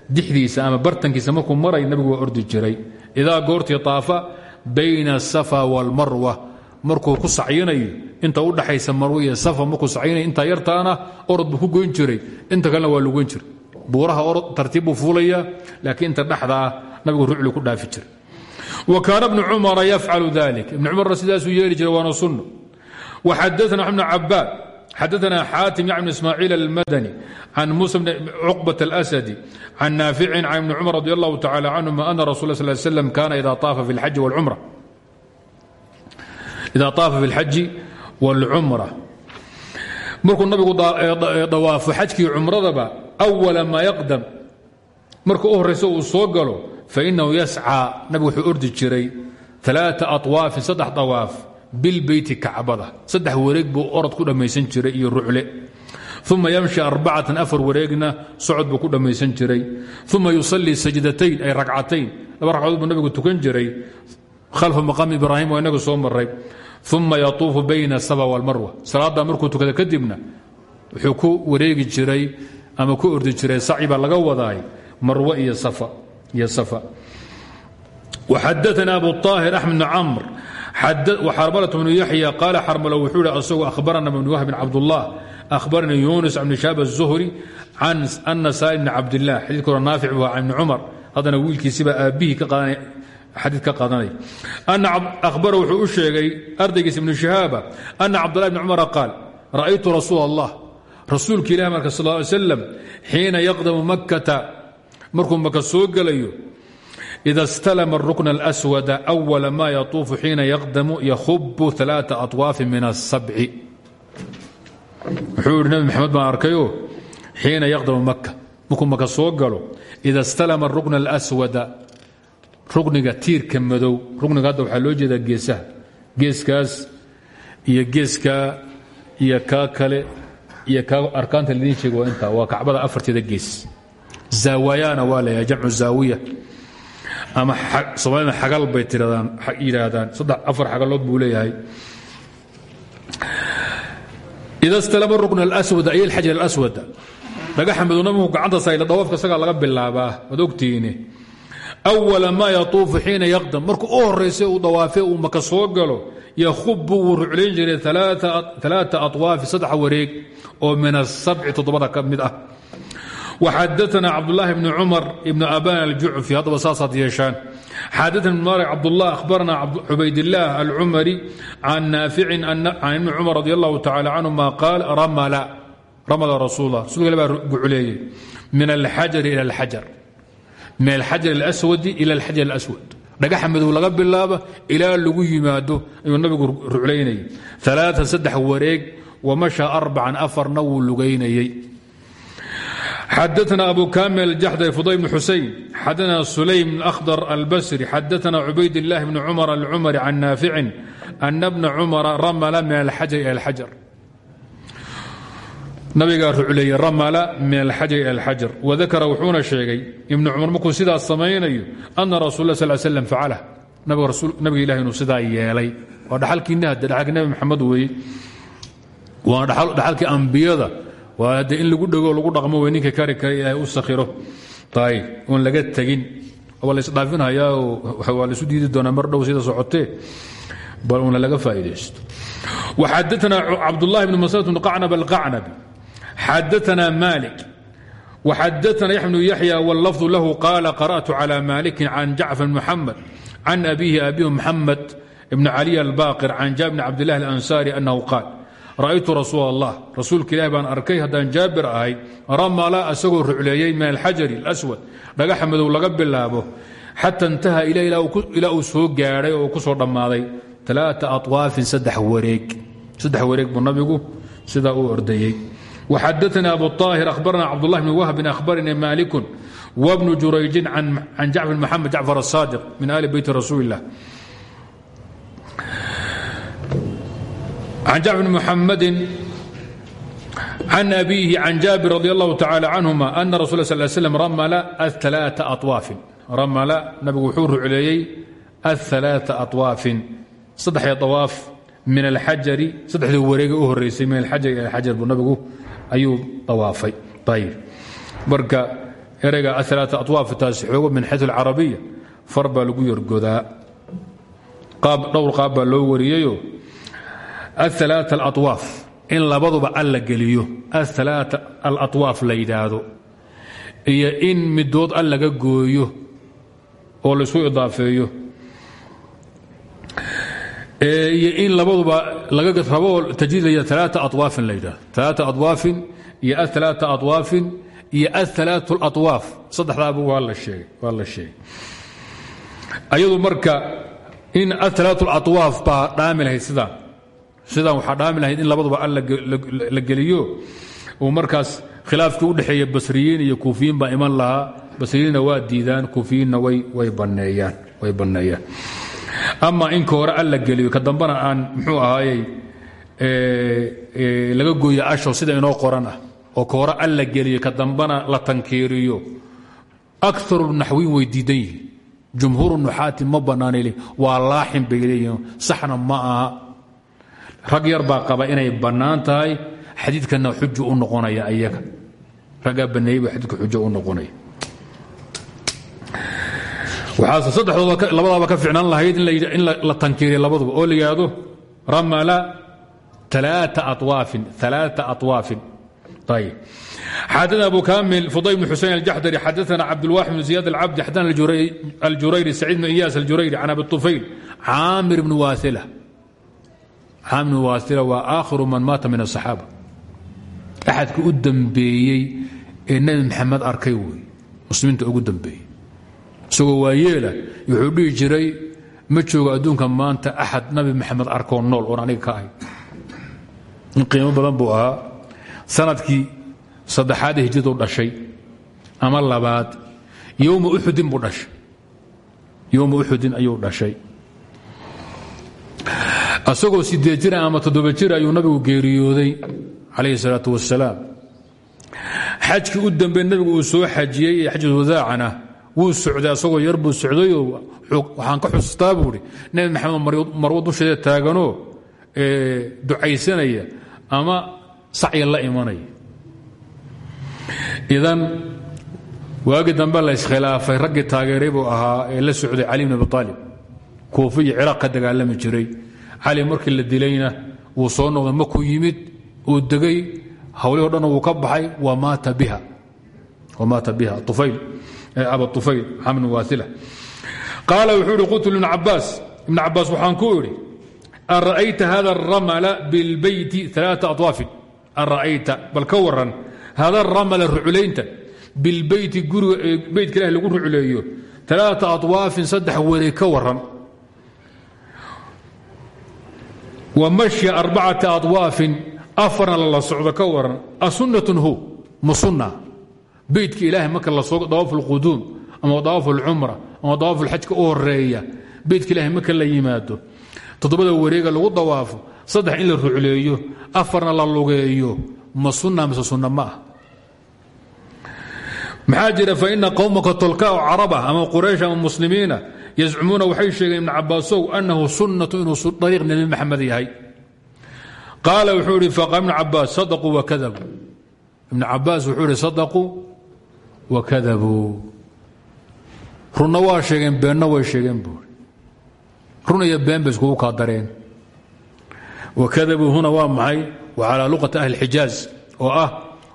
dixdiisa ama bartankiisa markuu maray nabigu waa ordi jiray idaa goortii taafa bayna asafa wاlmarwa markuu ku sacyinayo inta u dhaxaysa marw iyo safa markuu sacyinayo intaa yartaana orod buu ku goyn jiray inta kalena waa lugoyn jiray buuraha orod tartiib buu fuulayaa laakiin inta dhexda ah nabigu ruclu ku dhaafi jiray wa kaana bnu cumara yafcalu dalik ibnu cumarna sidaasuu yeeli jiray waana sunno waxadaana bn cabaad xadaana xaatim yacni bn ismaaciil almadani can muusa bn cuqbat alasadi can naaficin can ibni cumar radi allahu tacala canhuma ana rasul sal slam kana ida طaafa fi اlxaji wاlcumra ida طaafa fi اlxaji wاlcumra markuu nabigu dawaafo xajkii cumradaba أwala maa yaqdam marka u horaysa uu soo galo fainahu yascىa nabigu wuxuu ordi jiray ثaلaaثa aطwaafin saddex طawaaf bilbeyti kacbada. Saddex wareeg buu orod ku dhammaysan jiray iyo rucle. Uma yamshi arbacatan afar wareegna socod buu ku dhammaysan jiray. Uma yusallii sajdatayn ay ragcatayn laba ragcadood buu nabigu tukan jiray. Khalfa maqaami ibraahim waa inagu soo maray uma yatuufu bayna asaba walmarwa salaaddaa markuu tukada kadibna wuxuu ku wareegi jiray ama ku ordi jiray saci laga wadaay marwo iyo safa waxadaana abu aahir axmed bn camr xarmalة bnu yaxya qaala xarmalo wuxuu hi asagoo ahbarana bn wahbin cabdullah ahbaranii yunus bn shaab الzuhri can ana saa'ib bn cabdilah xadiidka hore naafic bu can ibni cumar haddana wiilkiisibaa aabbihii xadiid ka qaadanay ahbara wuxuu u sheegay ardaygiisa ibnu shahaaba ana cabdullah bn cumara qaal ra'aytu rasuul allah rasuulka ilah marka sal ly slam xiina yaqdamu makkata markuu maka soo gelayo ida اstalama الrukn اlأswada أwala ma yatuufu xiina yaqdamu yahubu ثaلaaثa aطwaafi min الsabci wuxuu yidhi nabi maxamed baan arkayo xiina yaqdamu maka markuu maka soo galo ida اstalama الrukn اlأswada rukniga tiirka madow rukniga hadda waxaa loo jeedaa geesaha geeskaas iyo geeskaa iyo kaa kale iyo kaa arkaanta ladiin sheega waa intaa waa kacbada afarteeda gees zaawayana waa layahay jamcu zaawiya ama soomaalida xagal bay yidhaahdaan afar xagalood buu leeyahay. Ida istalama rukn alaswad ay alxajar alaswada dhagaxa madownamahu gacanta sayla dawaafka isagaa laga bilaabaa. Waad ogtihiine awala maa yatuufu yaqdam. Markuu u horaysa uu dawaafe uu maka soo galo yahubu wuu ruclayn jiray alaaa aطwaafi saddex wareeg oo min asabci toddobada ka mid ah waxadaana cabdulaahi bni cumar ibn aban aljucfi haddaba saasaad yeeshaan xadaana ibn malik cabdullah ahbarana cubaydillaah alcumari can naaficin can ibni cumar radi allahu tacala canhuma qaal ramala rasuullah rasuulka baa gucleeyey min alxajari ila alxajar min alxajar alaswadi ila alxajar alaswad dhagaxa madow laga bilaaba ilaa lagu yimaado ayuu nabigu ruclaynayay alaaa saddex wareeg wamasha arbacan afarna wuu lugaynayey xadaana abu kamil jaxdar fuday bn xusayn xadaana sulaym akhdar albasri xadaana cubayd اllahi bni cumar alcumari can naaficin ana bna cumara ramala min alxajar ila alxajar nabigaa rucleeyey ramala min alxajar ila alxajar wadakara wuxuuna sheegay ibnu cumar markuu sidaas samaynayo ana rasul sal slam facalah nabiga ilahi inuu sidaa yeelay waa dhaxalkiina hadde dhaxalkii nabi maxamed weeye waana dhaxalkii ambiyada waa hadde in lagu dhego lagu dhaqmo wey ninka kari kara ilaahay u sakhiro ayb oon laga tegin waa la isdhaafinhayaa waa laisu diidi doonaa mar dhow sida socotee bal uuna laga faa'iidaysto وxadثna cabdاللahi بن masلة بن qacnب الqacنبي xadثna mالك وxadثna يحيى بن يحيى واللفظ له قال قرأت على مالك عن جعفر بن محمد عن أبيه أبيه محمد بن علي الباقر عن جابر بن عبد الله الأنساري أنه قال رأيت رsuuل الله rasuulka ilahi baan arkay haddaan jaabir ahay ramla asagoo rucleeyey min الxaجر الأسود dhagaxa madow laga bilaabo xatى اntaha ilaa uu soo gaadhay oo ku soo dhammaaday aa awaafin saddex wareeg saddex wareeg buu nabigu sidaa u ordayey waxadaana abu طaahir ahbarana cabdالlah bn wahbin ahbarani maaliku wbnu jurayjin can jacfar maxamed jacfar الصaadiq min ali beyti rasuuli الlah can jac bn muxammadin can abiihi can jaabir radi allahu tacala canhuma ana rasul sal slm ramla aaa awaafin ramala nabigu wuxuu rucleeyey aalaaa awaafin saddexda awaaf min alxajari saddexdii wareega u horeysay min alxajar ila alxajar buu nabigu ayuu awaafay ayb marka erayga aalaaa awaaf taasi xoogo min xayu alcarabiya far baa lagu yorgodaa dhowr qaab baa loo wariyeyo aalaaa alawaaf in labaduba alla geliyo. Aalaaa alawaaf la yidhaahdo. Iyo in midood al laga gooyo oo laysu idaafeeyo. Iyo in labaduba laga rabo tajdiidaya aa awaafin la yidhahdo aa awaafin iyo aalaaa awaafin iyo aalaau اlawaaf saddexdaaba waa la sheegay ayadu marka in aalaau اlawaaf baa dhaami lahayd sidaan waxaa dhaami in labaduba al la geliyo. Uu markaas khilaafkii u dhexeeya basriyiin iyo kuufiyiin baa iman lahaa. Basriyiinna waa diidaan kuufiyiinna way banneeyaan ama inka hore alla geliyo ka dambana aan mxuu ahaayey laga gooyo asho sida inoo qoran ah oo ka hore geliyo ka dambana la tankiiriyo. Akaru naxwiin way diidan yihiin. Jumhuuru nuxaati ma bannaanay waa laaxin bay ma aha rag yar baa qaba inay bannaan tahay xadiidkana xuju u noqonaya ayaga raggaa banneeyey ba xadiidka xujo u noqonaya waxaase saddexdooda labadaaba ka ficnaan lahayd in la tankiiriya labaduba oo la yidhaahdo ramala ثلاثة أطواف ثلاثة أطواف طيب حدثنا أبو كامل فضيل بن حسين الجحدري حدثنا عبد الواحد بن زياد العبد حدثنا الجريري, الجريري سعيد بن إياس الجريري عن أبي الطفيل عامر xaamn waail waa aakhiru man maata min asaxaaba axadkii u dambeeyey ee nebi maxamed arkay wey muslimiinta ugu dambeeyey. Isagoo waayeela wuxuu dhihi jiray ma joogo adduunka maanta axad nabi maxamed arkoo nool oon aniga ka ahay. In qiimo badan buu ahaa. Sanadkii saddexaad hijradu dhashay ama labaad yowma uxudin buu asagoo sideed jira ama toddoba jir ayuu nabigu geeriyooday calayhi salaatu wasalaam xajkii u dambe nabigu uu soo xajiyey ee xajatwadaacana wuu socday asagoo yar buu socdayoo waxaan ka xustaa buuhi nebi maxamed marwo dusheeda taaganoo ducaysanaya ama sacya la imanaya. Idan waagii dambe la iskhilaafay raggii taageeray buu ahaa ee la socday cali bn abi aalib kuufa iyo ciraaq ka dagaalami jiray cali markii la dilayna wuu soo noqday. Makuu yimid uu degay. Hawlihio dhan wuu ka baxay. Wamaata biha. Aba ufayl xamn waaila qaala wuxuu ihi qultu ibn cabaas ibn cabaas waxaan ku idhi an ra'ayta hada اramla biاlbeyti aa awaafin an ra'ayta bal ka waran hada ramla ruculaynta bilbeyti guriga beytka ilahi lagu rucleeyo aaaa awaafin saddex ka waran wamashya arbacata adwaafin afarna lala socdo ka waran. Asunatun hu musunna beydka ilaahay marka la soo dawaaf alquduum ama dawaaf alcumra ama dawaaf alxajka u horreeya beydka ilahay marka la yimaado toddobada wareega lagu dawaafo saddex in la rucleeyo afarna la lugeeyo ma sunna mise sunna ma ah maxaa jira fa ina qowmaka tolka oo caraba ah, ama quraysh ama muslimiina yazcumuuna waxay sheegeen ibn cabaasow annahu sunnatu inuu ariiq nebi maxamed yahay. Qaala wuxuu ihi faqaal ibn cabaas sadaquu wakadabuu ibn cabaas wuxuu ihi sadaquu wakadabuu runna waa sheegeen beenna way sheegeen buuri run iyo been bay iskugu kaa dareen. Wakadabuu huna waa maxay? Wa calaa luqati ahli اlxijaaz oo ah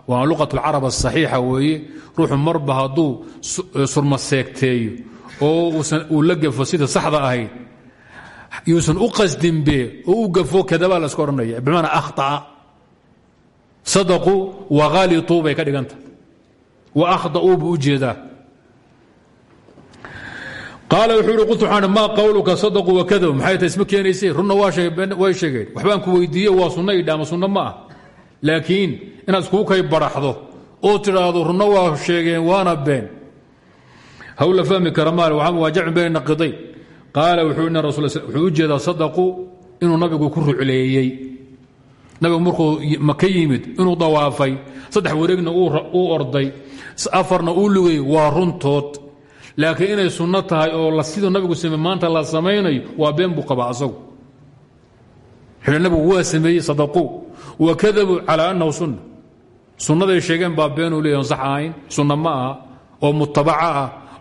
waa luqat اlcarab asaxiixa weeye. Ruuxu marba hadduu surma seegteeyo oo uu la gafo sida saxda ahayd yuusan u qasdinbe oo u gafo kadabaa la iska odhanaya bimacnaa akhطa'a sadaquu wakhaliطuu bay ka dhiganta. Wa akhda'uu buu u jeedaa. Qaala wuxuu ihi qultu waxaan maa qawluka sadaquu wakadabu maxay tahay isma keenaysay runna way sheegeen waxbaan ku weydiiye waa sunno idha ama sunno ma ah. Laakiin inaad iskuu kay baraxdo oo tidhaahdo runna waa sheegeen waana been haw la fahmi kara maal waa jamcu bayna naqidayn. Qaala wuxuu ina rasul wuxuu u jeedaa sadaqu inuu nabigu ku rucleeyey. Nabigu markuu maka yimid inuu dawaafay saddex wareegna uu orday afarna uu lugay waa runtood. Laakiin inay sunno tahay oo siduu nabigu samey maanta la samaynayo waa been buu qabaa asagu. Wuxuu nabigu waa sameeyey sadaquu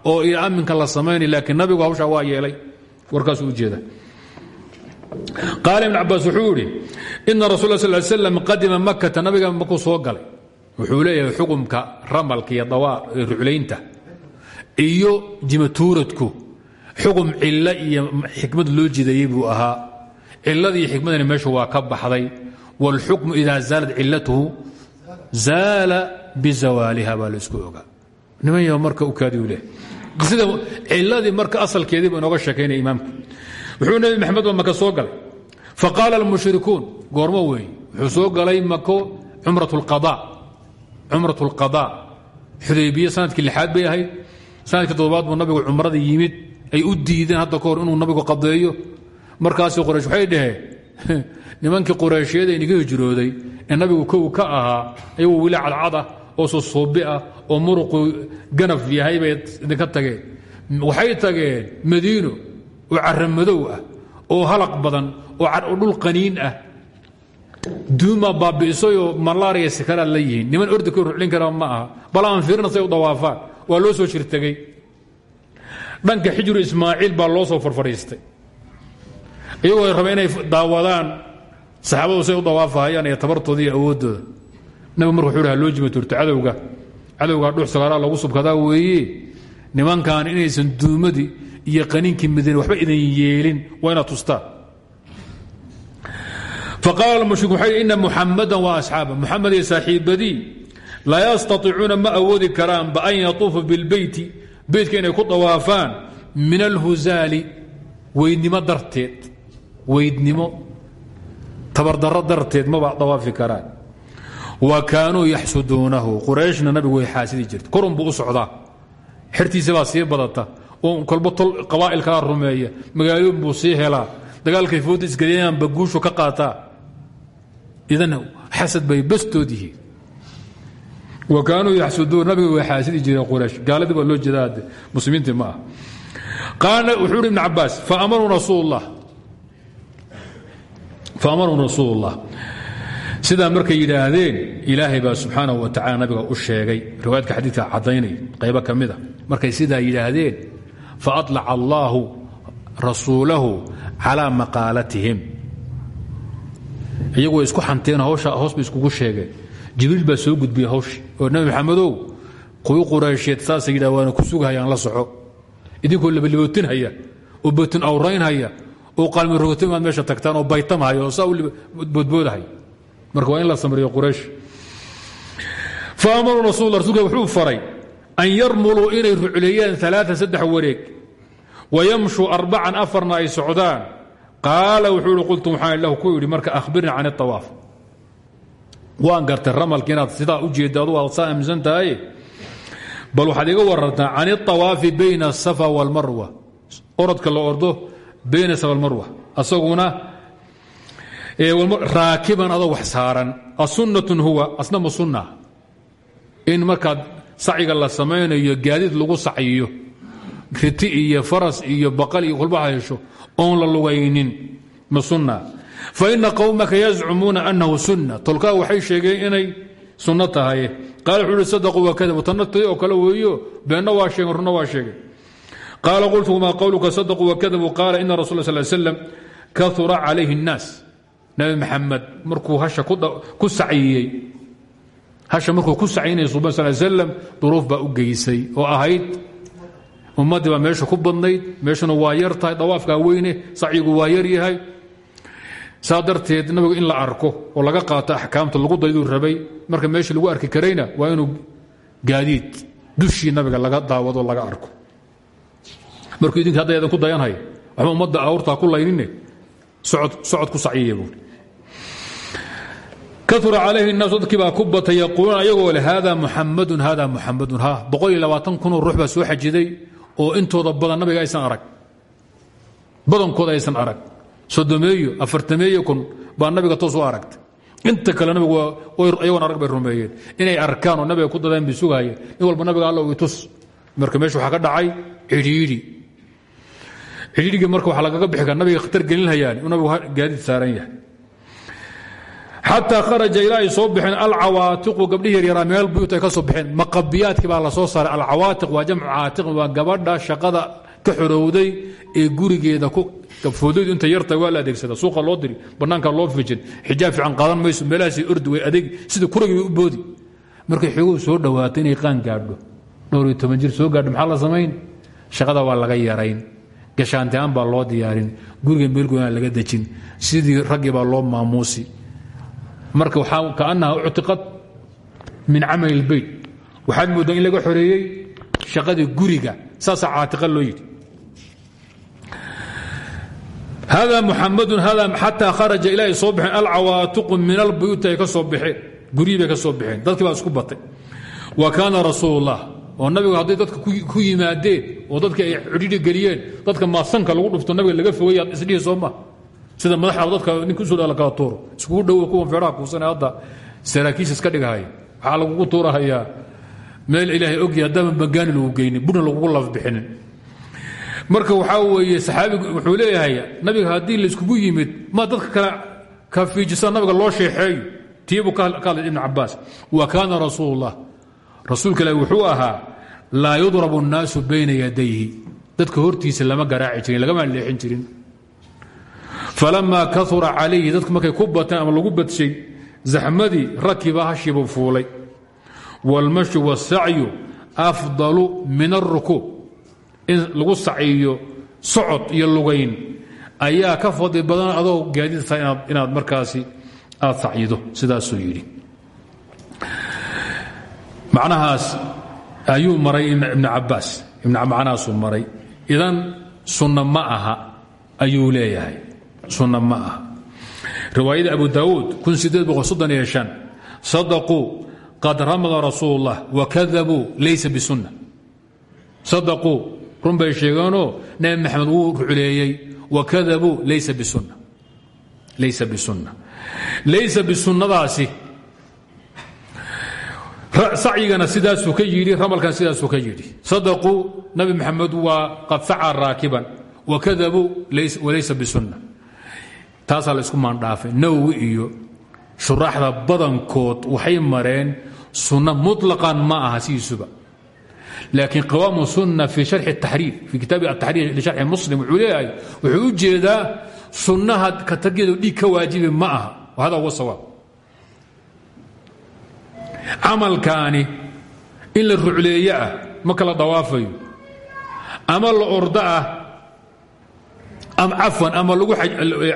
oo aminka la samaynay laakiin nabigu hawshaa waa yeelay. Warkaasuu u jeeda qaala ibn cabaas wuxuu idhi ina rasul sal slam qadima makata nabiga makuu soo galay. Wuxuu leeyahay xukumka ramalka iyo ruclaynta iyo jimatuuradku. Xukum cilo iyo xikmad loo jideeyey buu ahaa. Ciladii xikmadani waa ka baxday. Wاlxukmu ida zaalat cilatuhu zaala bizawaaliha baa la isku ogaa. Niman ya marka u kaadiu leh sida ciladii marka asalkeedii buu inooga sheekaynaya imaamku wuxuu nebi maxamed baa maka soo galay. Faqaala almushrikuun goormo weeye wuxuu soo galay mako cumrat اlqada xudaybiye sannadkii lixaad bay ahayd. Sanadkii toddobaad buu nabigu cumrada yimid. Ay u diideen hadda ka hor inuu nabigu qadeeyo. Markaasi qoraysh waxay dhaheen nimankii qureyshyada inaga hijrooday ee nabigu kow ka ahaa ayagoo weli cadcad ah oo susuubi ah oo muruqu ganaf yahay bay idinka tageen. Waxay tageen madiino oo cara ah oo halaq badan oo dhul qaniin ah. Duuma baabi'isayoo malaariya sikaraad la niman ordi ka ruclin kara ma aha. Bal aan fiirina say waa loo soo shirtegey dhanka xijru ismaaciil baa loo soo farfadhiistay. Iyagoo inay daawadaan saxaabadu say u dawaafahayaan iyo tabartooda nabigu marka wuxuu ha loo jimaturto cadowga. Cadowgaa dhux sagaaraa lagu subkadaa weeye nimankan inaysan duumadii iyo qaniinkii madiine waxba idan yeelin waa inaad tustaan faqaala almushriku waxay ina muxamadan wa asxaaba. Muxamed iyo saaxiibadii laa yastaiicuuna ma awoodi karaanba an yatuufa bilbeyti beytka inay ku dawaafaan. Min alhuzaali weydnimo darteed weydnimo tabardaro darteed maba dawaafi karaan wa kaanuu yaxsuduunahu. Qurayshna nabigu way xaasidi jirta korun buu u socdaa. Xertiisa baa sii badata. Kolba tol qabaa'il kala rumeeya. Magaalooyin buu sii helaa. Dagaalkay fooda isgadayaanba guushu ka qaataa. Idan xasad bay bastood wa kaanuu yaxsuduun. Nabiga way xaasidi jireen quraysh. Gaaladii loo jeedaa muslimiintii ma ah qaala wuxuu uhi ibn cabaas faamaruu rasuul ullah sidaa markay yidhaahdeen ilaahay baa subxaanahu wa tacala nabiga u sheegay riwaayadka xadiidka caddaynay qaybo ka mida markay sidaa yidhaahdeen faalaca allaahu rasuulahu calaa maqaalatihim iyagu way isku xanteen hoos bay iskugu sheegeen jibriil baa soo gudbiyey hawshi oo nabi maxamedow kuwi quraysheed saasay yidhah waana ku sugahayaan la soco idinkoo labalibootinhaya oo batin awraynhaya oo qaalmi rogotin maad meesha tagtaan oo baytamhaya oo saa u mara waa in la samriyo quraysh. Faamaru rasul rasulka wuxuu faray an yarmuluu inay rucleeyaan alaaa saddex wareeg wa yamshuu afarna ay socdaan. Qaala wuxuu qultu waxaan lahu ku yidhi marka ahbirna can awaaf waan gartay ramalka inaad sidaa u jeedda adugu aad saa aaminsan tahay? Bal waxaad iga warantaa can iawaafi bayna asafa walmarwa orodka la ordo bayna safa walmarwa asaguna raakiban adoo wax saaran. Asunatun huwa asna ma sunna. In markaad saciga la samaynayo gaadiid lagu sacyiyo riti iyo faras iyo baqal iyo kulba hesho oon la lugaynin ma sunna. Faina qowmaka yazcumuuna annahu sunna. Tolkaa waxay sheegeen inay sunno tahay. Qaala wuxuu uhi sadaquu kadab. Tanatay oo kale weeyo beenna waa sheegen runna waa sheegeen qaala qultu wamaa qowluka sadaquu wakadabu qaala ina rasul sl slam kaura calayhi الnaas nabi maxamed markuu hasha ku saciyey hasha markuu ku sacaynaya suban sal slam duruuf u geysay oo ahayd ummaddii baa meesha ku badnayd meeshuna waa yar tahay weyne sacyigu waa yahay. Saa darteed in la arko oo laga qaato axkaamta lagu dayduu rabay marka meeshii lagu arki karayna waa inuu gaadiid dushii nabiga laga daawado laga arko. Markuu idinka hadda eedan ku dayanhay waxba ummadda awrtaa ku laynine socod ku buuri kaura calayhi الnaas dadkii baa ku batay yaquuluuna ayagoo le hada muxamadun hada muxamadun ha kunoo ruux baa soo xajiday oo intooda badan nabiga aysan arag badankooda aysan arag sodomeeyo afartameeyo kun baa nabiga toos u aragtay inta kale nabigu ayagoon arag bay rumeeyeen inay arkaan oo nabiga ku dadeen bay sugahayeen nin walba nabiga alla ii tus marka meesha waxaa ka dhacay cidhiidhi cidhiidhigii marka waxaa lagaga bixi kara nabiga khatar xataa kharaja ilaa ay soo baxeen alcawaatiqu gabdhihi yaryaraa meel buyut ay ka soo baxeen maqabiyaadkii baa la soo saaray. Alcawaatiq waa jamcu caatiqin waa gabadha shaqada ka xorowday ee gurigeeda ku gabfoodaydu inta yarta waa la suuqa loo diri bannaanka loo fijin. Xijaab fiican qaadan mayso meelahaasay ordi way adeeg sida kuragii u boodi. Markay xiguu soo dhowaato inay qaan gaadho dhowr iyo toban jir soo gaadho maxaa la samayn? Shaqada waa laga yarayn. Gashaantiaan baa loo diyaarin. Guriga meelgoona laga dejin. Sidii raggii baa loo maamuusi marka kaanaha uctiqad min camal اlbeyt waxaad mooddaa in laga xoreeyey shaqadii guriga saasaa caatiqa loo hada muxamadun hada xataa kharaja ilaa ay soo baxeen min albuyuuti ka soo baxeen ka soo baxeen isku batay. Wa kaana rasuul oo nabigu hadday dadka ku yimaadeen oo dadkii ay cidhidhi geliyeen dadka maasanka lagu dhufto nabiga laga fogaya isdhihi sida madaxda dadka ninka u soo dhala kala tuuro. Iskugu dhowo kuwan feedhaha kuusane hadda saraakiisha iska dhigahaya waxaa lagugu tuurahayaa. Meel ilaahay ogya haddama bagaani lagu geynin budna lagugu lafbixinin marka waxaa weeye saxaabigu wuxuu leeyahay nabiga haddii layskugu yimid ma dadka kale ka fiijisa nabiga loo sheexeeyo? Tiibuu ka hadlay ibn cabaas wa kaana rasuul ullah rasuulka wuxuu ahaa laa yudrabu الnaasu bayna yadayhi. Dadka hortiisa lama garaaci jirin lagama leexin jirin falama kaura calayhi dadku markay ku bateen ama lagu badshay zaxmadii rakiba hashiibuu fuulay wاlmashyu wالsacyu afdalu min الrukuub in lagu saciyo socod iyo lugayn ayaa ka fadli badan adoo gaadiidta inaad markaasi aad sacyido sidaasuu yidhi macnahaas ayuu maray ibn cabaas ibn macnahaasuu maray idan sunna ma aha ayuu leeyahay sunna ma aha riwaayada abu daawuud sadaquu qad ramada rasuul اllah wakadabuu laysa bisunna. Sadaquu run bay sheegeenoo nabi maxamed wuu rucleeyey. Wakadabuu laysa bisunna. Laysa bisunna. Laysa bisunnadaasi. Sacyigana sidaasuu ka yidhi ramalkan sidaasuu ka yidhi. Sadaquu nabi maxamed waa qad saca raakiban. Wakadabuu walaysa bisunna taasaa laysku maandhaafay. Nawowi iyo shuraaxda badankood waxay mareen sunno muطlaqan ma aha sidiisuba. Laakiin qawaamu sunna fii hari اtaxriir fii kitaabi ataxriir lisharxi muslim wuxuu leeyahay wuxuu u jeedaa ka targeedu dhiig ka waajibi ma aha. Hada uga sawaab. Camalkaani in la rucleeyo ah, ma kala dawaafayo ama la cafwan ama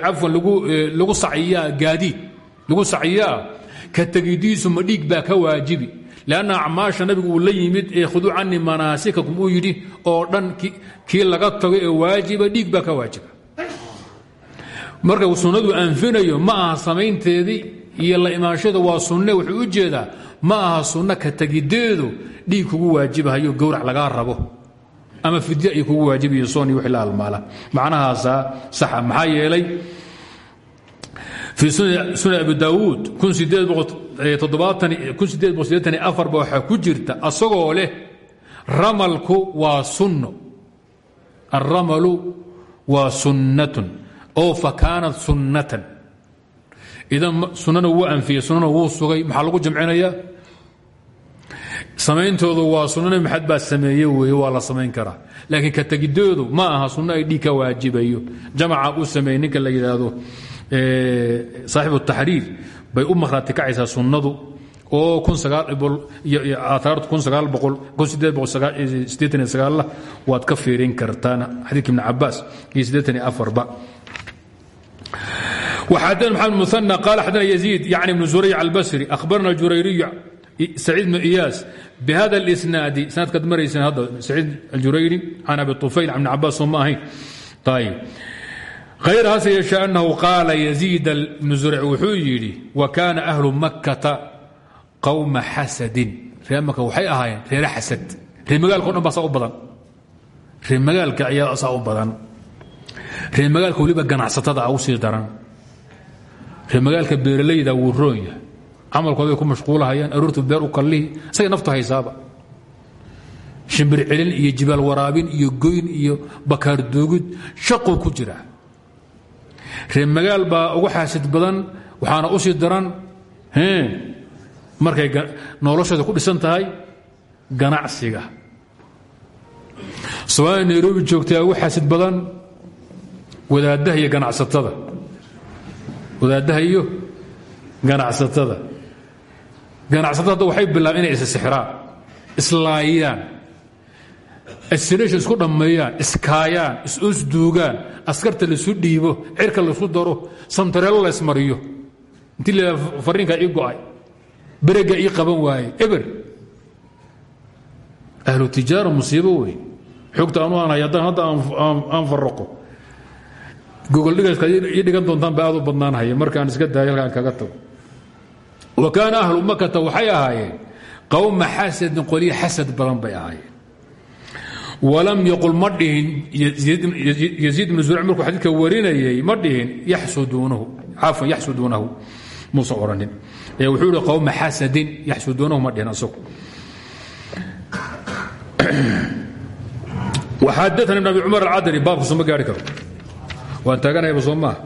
afwan lagu saciyaa gaadiid lagu saciyaa ka tegidiisu ma dhiig ka waajibi. Lanna acmaasha nabigu la yimid ee khuduu canii manaasikakum uu yidhi oo dhan kii laga tago ee waajiba dhiig baa ka waajiba. Marka sunnadu anfinayo ma aha samaynteedii iyo la imaanshada waa sunne wuxuu u jeedaa ma aha sunno ka tegideedu dhiig kugu waajibahayo gowrac lagaa rabo ama fidya ay kugu waajibayo soon iyo wixii la halmaala macnahaasaa saxa maxaa yeelay fii sunan abi daawuud ba waxaa ku jirta asagoo leh ramalku waa sunno. Alramalu waa sunnatun oo fakaanat sunnatan. Idan sunnana wuu anfiyey sunnana wuu sugay. Maxaa lagu jamcinaya samayntoodu waa sunno nebi maxamed baa sameeye weeye waa la samayn karaa. Laakiin ka tegidoodu ma aha sunno ay dhiig ka waajibayo. Jamaca u sameeyey ninka la yidhaahdo saaxiibu taxriir bay u mahraati kacaysaa sunnadu. Oo aataartu waad ka fiirin kartaan xadiidka ibn cabaas iyo sideetan iyo afarba waxaa xadana maxamed muana qaala xadana yaziid yacni ibnu surayc albasri akhbarna jurayriyu saciid bn iyaas bhada اsnaadi snaadkaad marayseen hadda saciid aljurayri can abi طufayl bn cabaas soo ma ahayn ayr hase yeeshee anahu qaala yaziid bnu zurc wuxuu yidhi wa kaana ahlu makkata qawma xasadin reer maka waxay ahaayeen reere xasad ree magaalka o dhan ba saa u badan ree magaalka ciyaada saa u badan ree magaalka weliba ganacsatada a u sii daran ree magaalka beeralayda wuu roon yahay camalkooday ku mashquulahayaan aroortu beer u kallihi isagay naftu haysaaba. Shimbir celin iyo jibaal waraabin iyo goyn iyo bakaar duugid shaquu ku jira. Reer magaal baa ugu xaasid badan waxaana u sii daran markay noloshooda ku dhisan tahay ganacsiga. Somaaliya nairobi joogtaa ugu xaasid badan wadaaddaha iyo ganacsatada. Wadaaddaha iyo ganacsatada ganacsatada hadda waxay bilaabeen inay isisixraan islaayaan assination isku dhammeeyaan iskaayaan is-usduugaan askarta laisu dhiibo cirka laisu daro samtareelo la ysmariyo intii la fariinkaa ii go'ay berega ii qaban waaye eber. Ahlu tijaara musiibo wey xogta anu aan hay haddaan hadda aan faraqo gogoldhigaska ii dhigan doontaan ba aad u badnaanhaya markaan iska daayo halkaan kaga tago wa kaana ahlu makata waxay ahaayeen qowma xasadin qolyo xasad badan bay ahaayeen. Walam yaqul ma dhihin yaziid ibnu zurc markuu xadiidka warinayay ma dhihin yaxsuduunahu cafwan yaxsuduunahu muusa odhanin ee wuxuu ihi qowma xasadin yaxsuduunahu ma dhihin asagu. Waxaadana ibn abi cumar alcadani baabkasu ma gaari karo. Waan taaganayaba soo maaha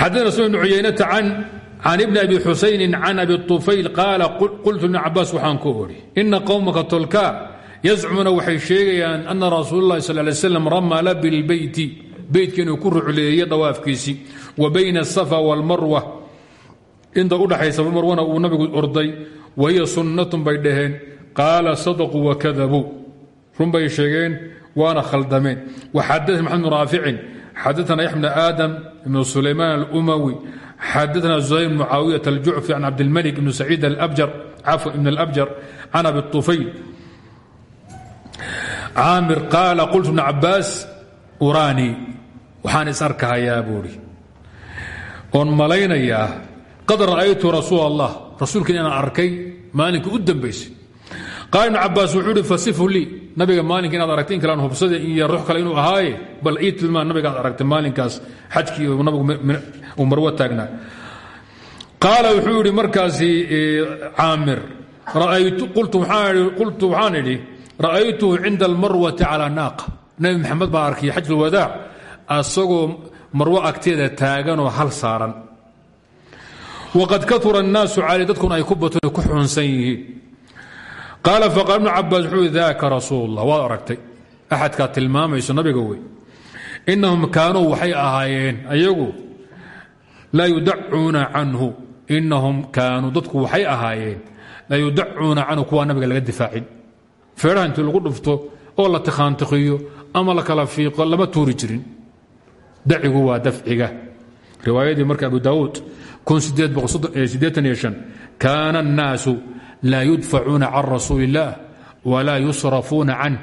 xadana sma ibnu cuyaynata can can ibni abi xusaynin can abi ufayl qaala qultu ibn cabaas waxaan ku odhi ina qowmaka tolkaa yazcumuuna waxay sheegayaan ana rasuul lahi sal lay slam ramala bilbeyti beytka inuu ku rucleeye dawaafkiisii wa bayna asafa waalmarwa inta udhaxaysa marwana uu nabigu orday wa hiya sunnatun bay dhaheen qaala sadaquu wa kadabuu runbay sheegeen waana khaldameen waxadana maxamed bn raaficin xadaana yaxmna aadam ibnu sulaymaan alumawi xadaana zuhayr bn mucaawiyat aljucfi can cabdilmalik ibn saciid alabjar cafwa ibn alabjar can abi طufayl caamir qaala qultu bnu cabaas uraani waxaan is arkahayaa buuhi oon malaynayaa qad ra'aytu rasuul allah rasuulka inaan arkay maalinka u dambaysay qaal ibnu cabaas wuxuu ihi fasifu lii nabiga maalinka inaad aragtay in kale aan hubsada iyo ruux kale inuu ahaaye bal ii tilmaan nabiga aad aragtay maalinkaas. Xajkii nabigu uu marwo taagnaa. Qaala wuxuu yidhi markaasi caamir qultu waxaan idhi ra'aytuhu almarwati calaa naaqa nabi maxamed baa arkay xajulwadaac asagoo marwo agteeda taaganoo hal saaran. Waqad kaura الnaasu calay dadkuna ay ku ku xuunsan yihiin qaala faqaal ibnu cabaas wuxuu daaka rasuullah waad aragtay. Axadkaa tilmaamayso nabiga way inahum kaanuu waxay ahaayeen ayagu laa yudacuuna canhu. Inahum kaanuu dadku waxay ahaayeen la yudacuuna canhu. Kuwaa nabiga laga difaacin. Feedhaha lagu dhufto oo la tikhaantikiyo ama la kala fiiqo lama tuuri jirin. Dacigu waa dafciga. Riwaayadii marka abu daawuud eh, kaana annaasu laa yudfacuuna can rasuuli اllaah walaa yusrafuuna canh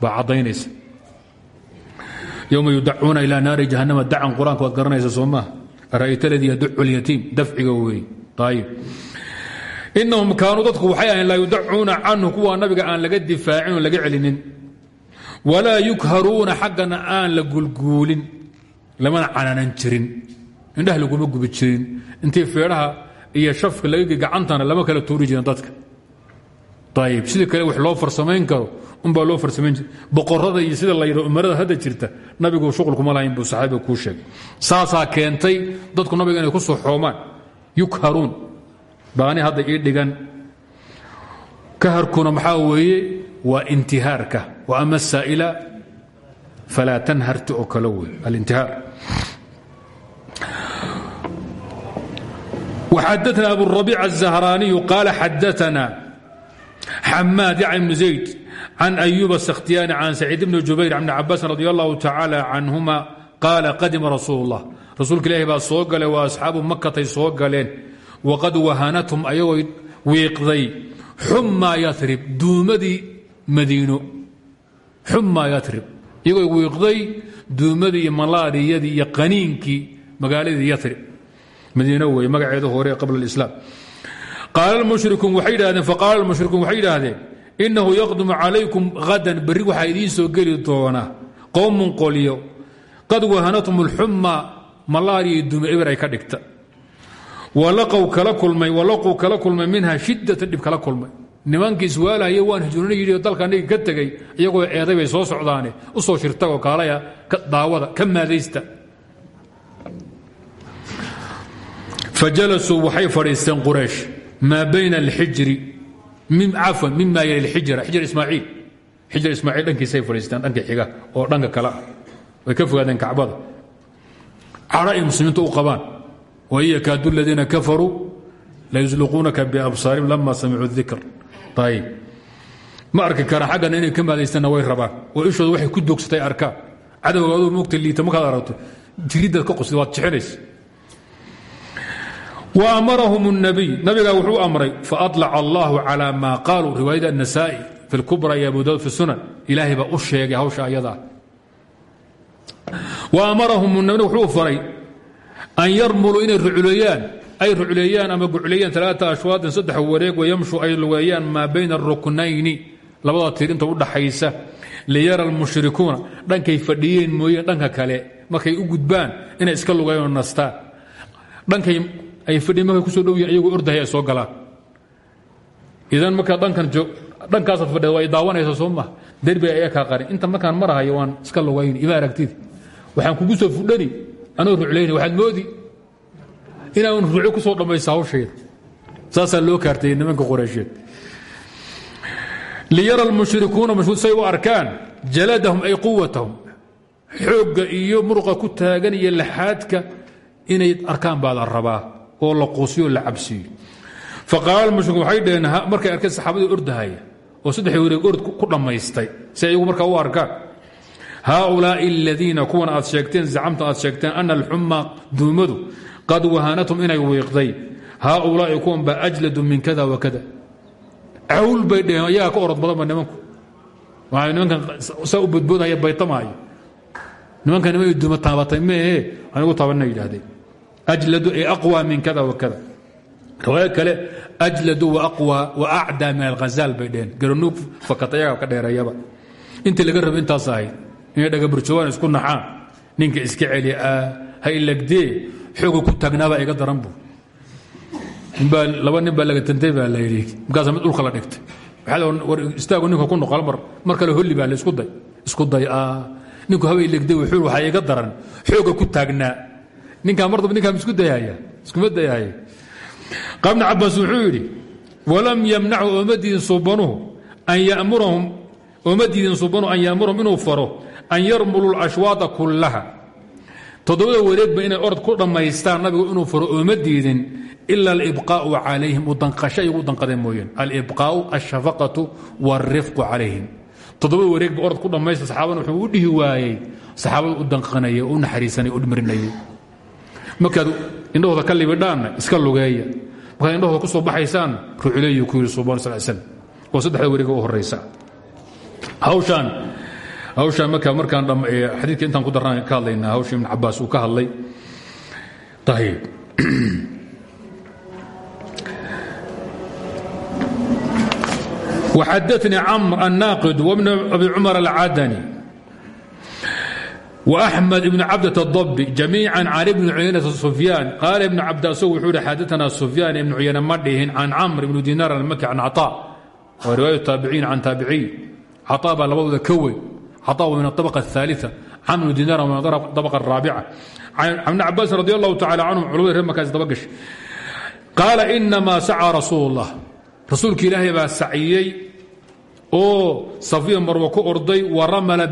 baa cadaynaysa yma yudacuuna ilaa naari jahanama dacan qur'aanka waad garanaysa soo maaha arayt ladii yadcu اlyatiim dafciga wey ayb inahum kaanuu dadku waxay ahayn laa yudacuuna canhu kuwa nabiga aan laga difaacin oo laga celinin walaa yukharuuna xaggana aan la gulguulin lamana cananan jirin indhaha laguma gubi jirin intay feedhaha iyo shafka laga gacantana lama kala tuuri jirin dadka. Ayib sidii kale wax loo farsamayn karo unbaa loo farsamayn jira boqorada iyo sida la yidho umarada hadda jirta nabigu shuqulkuma lahayn buu saxaabiga kuu sheegay. Saasaa keentay dadku nabiga inay ku soo xoomaan yukharuun baani hadda ii dhigan. Kaharkuna maxaa weeye waa intihaarka wa ama saa'ila falaa tanharti oo kale wey alintihaar وxadثna أbu الربيع الزهراني قال xadثna xmاad yعن بن زaيد عن أيوب السkhtياني عن سعيد بن جuبير عن بن عabاس رضي الله تعالى عنهma قال qadima رasuul الlah rasuulka ilahi baa soo galay wa أصxaabu makatay soo galeen waqad wahanathum ayagoo wiiqday xumaa yarib duumadii madiino xumaa yarib iyagoo wiiqday duumadii iyo malaariyadii iyo qaniinkii magaaladii yarib madiino wey magaceeda hore qabla اlislaam qaala mushrikuun waxay yidhahdeen faqaala yidhaahdeen inahu yaqdumu calaykum hadan berri waxaa idiin soo geli doona qowmun qolyo. Qad wahanathum اlxuma malaariya duume eber ka dhigta. Walaqow kala kulmay walaqow kala kulmay minha shidatan dhib kala kulmay. Nimankii iswaalahaya waan hijroona yidhi dalka aniga ka tegey iyagoo eeday soo socdaane u soo shirtagoo kaalaya daawada ka maadaysta fajalasuu waxay fadhiisteen quraysh maa bayna alxijri cafwan mima yali xijra xijr ismaaciil xijr ismaaciil dhankiisay fadhiisteen dhanka xiga oo dhanka kale ah. Way ka fogaadeen kacbada. Cadho ay muslimiintu u qabaan wain yakaadu ladiina kafaruu layusliquunaka biabsaarihim lama samicuu dikr ayib ma arki karaan xaggana inay ka maadaystaanna way rabaan. Oo ishooda waxay ku doogsatay arkaan cadowga aduu mogta liita markaad aragto. Jiridaad ka qosda waad jexinaysa amarahum اnabiy nabigaa wuxuu amray faalaca allahu calى ma qaaluu riwaayada anasaa'i fi kubra iyo abu fi sunan ilaahay baa u sheegay hawsha ayadaa amarahum nabi wuxuu faray an yarmuluu inay ruculeeyaan ay ruculeeyaan ama gucleeyaan alaaa ashwaadin saddex wareeg wayamshu ay lugeeyaan maa bayna aruknayni labada tir inta udhaxaysa liyara lmushrikuuna dhankay fadhiyeen mooye dhanka kale markay u gudbaan inay iska lugeeyanoo nastaan dhankay ay fadhi markay ku soo dhow yihiin ayagoo ordahay ay soo galaan. Idan markaa dhankan dhankaasaad fadhida waa daawanaysa soo maha derbi ayaa kaa qarin inta markaan marahayo waan iska lugayn ima aragtid. Waxaan kugu soo fudhani. Anoo ruclayna waxaad moodi. Inaan ruuco ku soo dhammaysa hawshayda saasaa loo kaartayay nimanka qoreysheed liyara almushrikuuna say u arkaan jaladahum ay quwatahum xoogga iyo muruqa ku taagan iyo laxaadka inay arkaan baa la rabaa oo la quusiyo la cabsiiyo faqaala mushriku waxay dhaheen markay arkeen saxaabadii ordahaya oo saddexii wareeg ord ku dhammaystay si ayagu markaa u arkaan. Haaulaa'i aladiina kuwan aad sheegteen zacamta aad sheegteen ana alxuma duumadu qad wahanathum inay wiiqday haaulaa'i kuwan baa ajladu min kada wa kada. Cawl bay dhaheen ayagaa orod badanba nimanku. Waxaa nimankan saa u bodboodaya baytamaayo nimankan nima meehe anigu taabanina yidhaahdeen ajladu ay aqwa min kada wa kada riwaayo kale ajladu waaqwa wa acdaa min alghazaal bay dheheen garanuug fakatayaga ka dheereeyaba intii laga rabo intaas ahayd inay dhagaburjawaan isku naxaan ninka iska celi ha ilagdee xooga ku taagnaabaa iga daran bu ninbaa laba nin baa laga tantay baa la yidhi markaasa mid dhulka la dhigtay war istaagu ninka ku noqo mar mar kale holli baa la isku day isku day ninku haba ilegday wuxuu waxaa iga daran xooga ku taagnaa ninkaa mar damba ninkaa isku dayaya iskuma dayaya qaabna cabaas wuxuu yidhi walam yamnacu ooma diidin an yamurahum ooma diidin an yamurahum inuu faro an yarmulu lashwaada kullaha. Toddobada wareegba inay orod ku dhammaystaan nabigu inuu faro ooma diidin ila alibqaau calayhim u danqasho ay ugu danqadeen mooyeen. Alibqaau alshafaqatu wاlrifqu calayhim. Toddobada wareegba orod ku dhammaysta saxaabana wuxuu u dhihi waayey saxaabada u danqanaya u naxariisanaya u dhimrinayay markaad indhahooda ka libidhaanna iska lugeeya markaad indhahooda ku soo baxaysaan ruculeeyu ku yidhi subaan sal slam oo saddexda wareega u horaysa hawshaan hawshaan marka markaan xadiidka intaan ku darnaan ka hadlaynaa hawsha ibn cabaas uu ka hadlay ayib وxadثnي cمر الناqد وبن أbي cمر الcadني وأحمد بن cabdة الضبي جaميiعا عن بن عyنة سفyان قال بن cabd asg wuxuu hi xadثna سفyان بن عyنة ma dhihin عن cمر بن dinar الmkي عن cطاء waa riواaية تaaبعين عن taaبعي cطاء baa labadooda ka weyn cطاء من الطبقة الثالثة cمر بن dinar من الطبقة الرaaبعة عن بن cabاس رضي الله تعالى عنهم culmada reer makaas daba gaشhay قاaل إنma sacى رasuuل الله rasuulka ilaahay baa saciyey oo safiya marwa ku orday wa ramala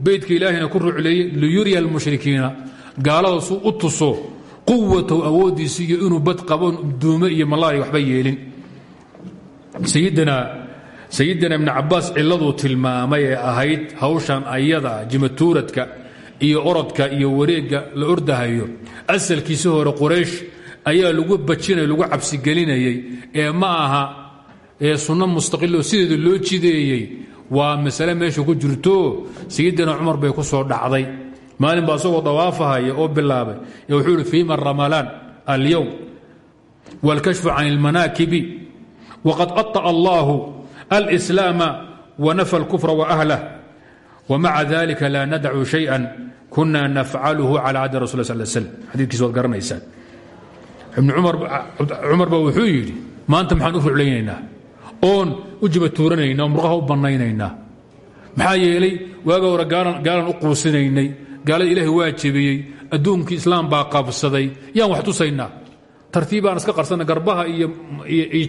beytka ilaahayna ku rucleeyey liyuriya almushrikiina. Gaalada suu u tuso quwatahu awooddiisi iyo inuu bad qabo duume iyo malaaya waxba yeelin. Sayidina ibni cabaas ciladuu tilmaamay ee ahayd hawshan ayada jimatuuradka iyo orodka iyo wareegga la ordahayo. Asalkiisi hore quraysh ayaa lagu bajinay lagu cabsigelinayey ee ma aha ee sunno mustaqilo sideeda loo jideeyey waa masale meesha ku jirto sayidina cumar bay ku soo dhacday maalin baa isagoo dawaafahaya oo bilaabay ee wuxuu ihi fiima ramalaan alyowm wاlkashfu can اlmanaakibi waqad aطa'a allahu alslaama wanafa اlkufra waahlah wmaca dalika la nadacu shayئa kuna nafcaluhu cala cadi rasul sal slm xadiikiis waad garanaysaan ibn cumar ba wuxuu yidhi maanta maxaan u ruclaynaynaa oon u jiba tuuranaynaa oo murqaha u bannaynaynaa. Maxaa yeelay waaga hore gaalan u quusinaynay gaalada ilaahay waa jebiyey adduunkii islaam baa qabsaday. Yaan wax tusaynaa. Tartiibaan iska qarsanno garbaha iyo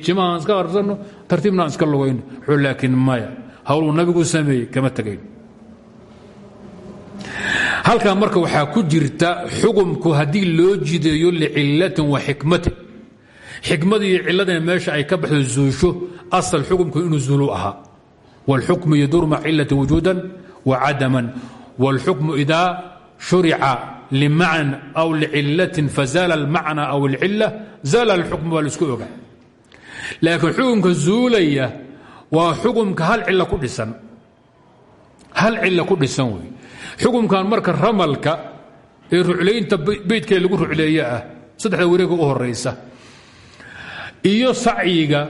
jimahaan iska qarsanno tartiibna aan iska lugayno laakiin maya hawluu nabigu sameeyey kama tegayn halkaa marka waxaa ku jirta xukumku haddii loo jideeyo licilatin wa xikmatin xikmada iyo ciladana meesha ay ka baxdo zuusho asal xukumku inuu zuulu ahaa wاlxukmu yaduur maca cilati wujuudan wa cadaman wاlxukmu ida shurica limacnan aw licilatin fazaala almacna aw اlcila zaala alxukmu baa laisku oga laakiin xukumka zuulaya waa xukumka hal cilo ku dhisan hal cilo ku dhisan wey xukumkan marka ramalka ee ruclaynta beydkee lagu rucleeye ah saddexda wareega u horaysa iyo sacyiga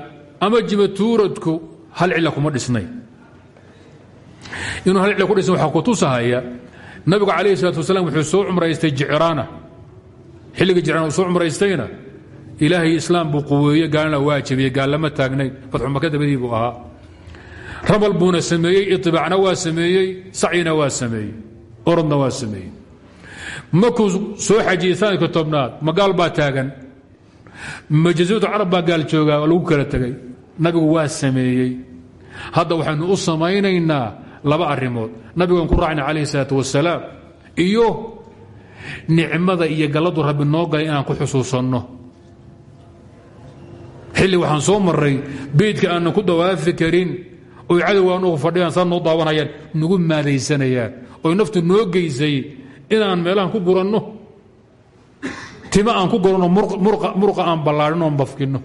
ama jimatuuradku hal cila kuma dhisnay. Inuu hal cila ku dhisnay waxaa ku tusahaya nabigu calayhi salaatu wasalaam wuxuu soo cumraystay jicraana. Xilliga jicraan soo cumraystayna ilaahay islaam buu quweeye gaalana waa jebiyey gaallama taagnayd fatxu maka dabadii buu ahaa. Ramal buuna sameeyey iطibaacna waa sameeyey sacyina waa sameeyey orodna waa sameeyey. Markuu soo xajiyey sanadka tobnaad magaal baa taagan majaziratu carab baa gaal joogaa oo lagu kala tegay. Nabigu waa sameeyey. Hadda waxaynu u samaynaynaa laba arrimood. Nabigaan ku raacna calayh isalaat wasalaam iyo nicmada iyo galladu rabbi noo galay inaan ku xusuusanno. Xilli waxaan soo maray beydka aanan ku dawaafi karin oy cadowgaan ugu fadhiyaan saa noo daawanayaan nagu maadaysanayaan oy naftu noo geysay inaan meelahan ku guranno tima aan ku guranno muruqa aan ballaadhin oon bafkinno.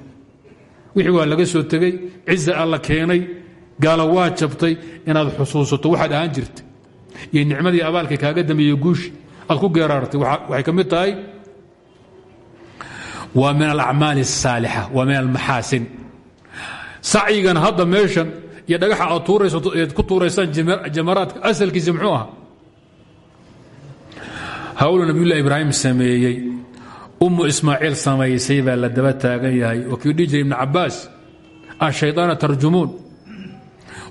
Wixii waa laga soo tegey ciza alla keenay gaalo waa inaad xusuusato waxaad ahaan jirta iyo nicmadii abaalka kaaga dambeeye guushi aad ku geeraartay. Waxay ka tahay waa min alacmaali الsaalixa waa min almaxaasin sacyigan hadda meeshan iyo dhagaxa aad tuuraysaeed ku tuuraysaan jamaraadka asalkiisa muxuu ahaa? Nabiyullahi ibraahim sameeyey ummu ismaaciil samaysay baa la daba taagan yahay oo kii dhihi jiray ibn cabaas ashayطaana tarjumuun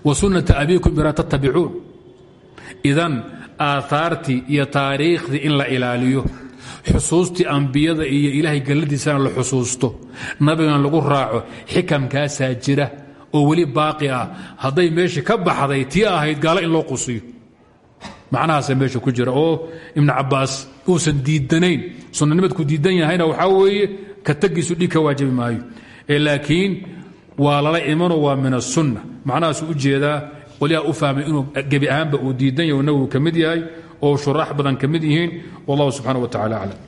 wa sunnata abiikum biraa tattabicuun. Idan aahaartii iyo taariikhdii in la ilaaliyo xusuustii ambiyada iyo ilaahay galladiisana la xusuusto nabigana lagu raaco xikamkaasaa jira oo weli baaqi ah. Hadday meeshii ka baxday tii ahayd gaalo in loo qusiyo macnahaasa meesha ku jira. Oo ibnu cabaas uusan diidanayn sunanimadku diidan yahayna waxaa weeye ka tagiisu dhig ka waajabi maayo. Laakiin waa lala imano waa min asunna macnahaasu u jeedaa qolyaha u fahmay inuu gebi ahaanba uu diidan yahy nabigu ka mid yahay oo shuraax badan ka mid yihiin. Wallahu subxaana wa tacala aclam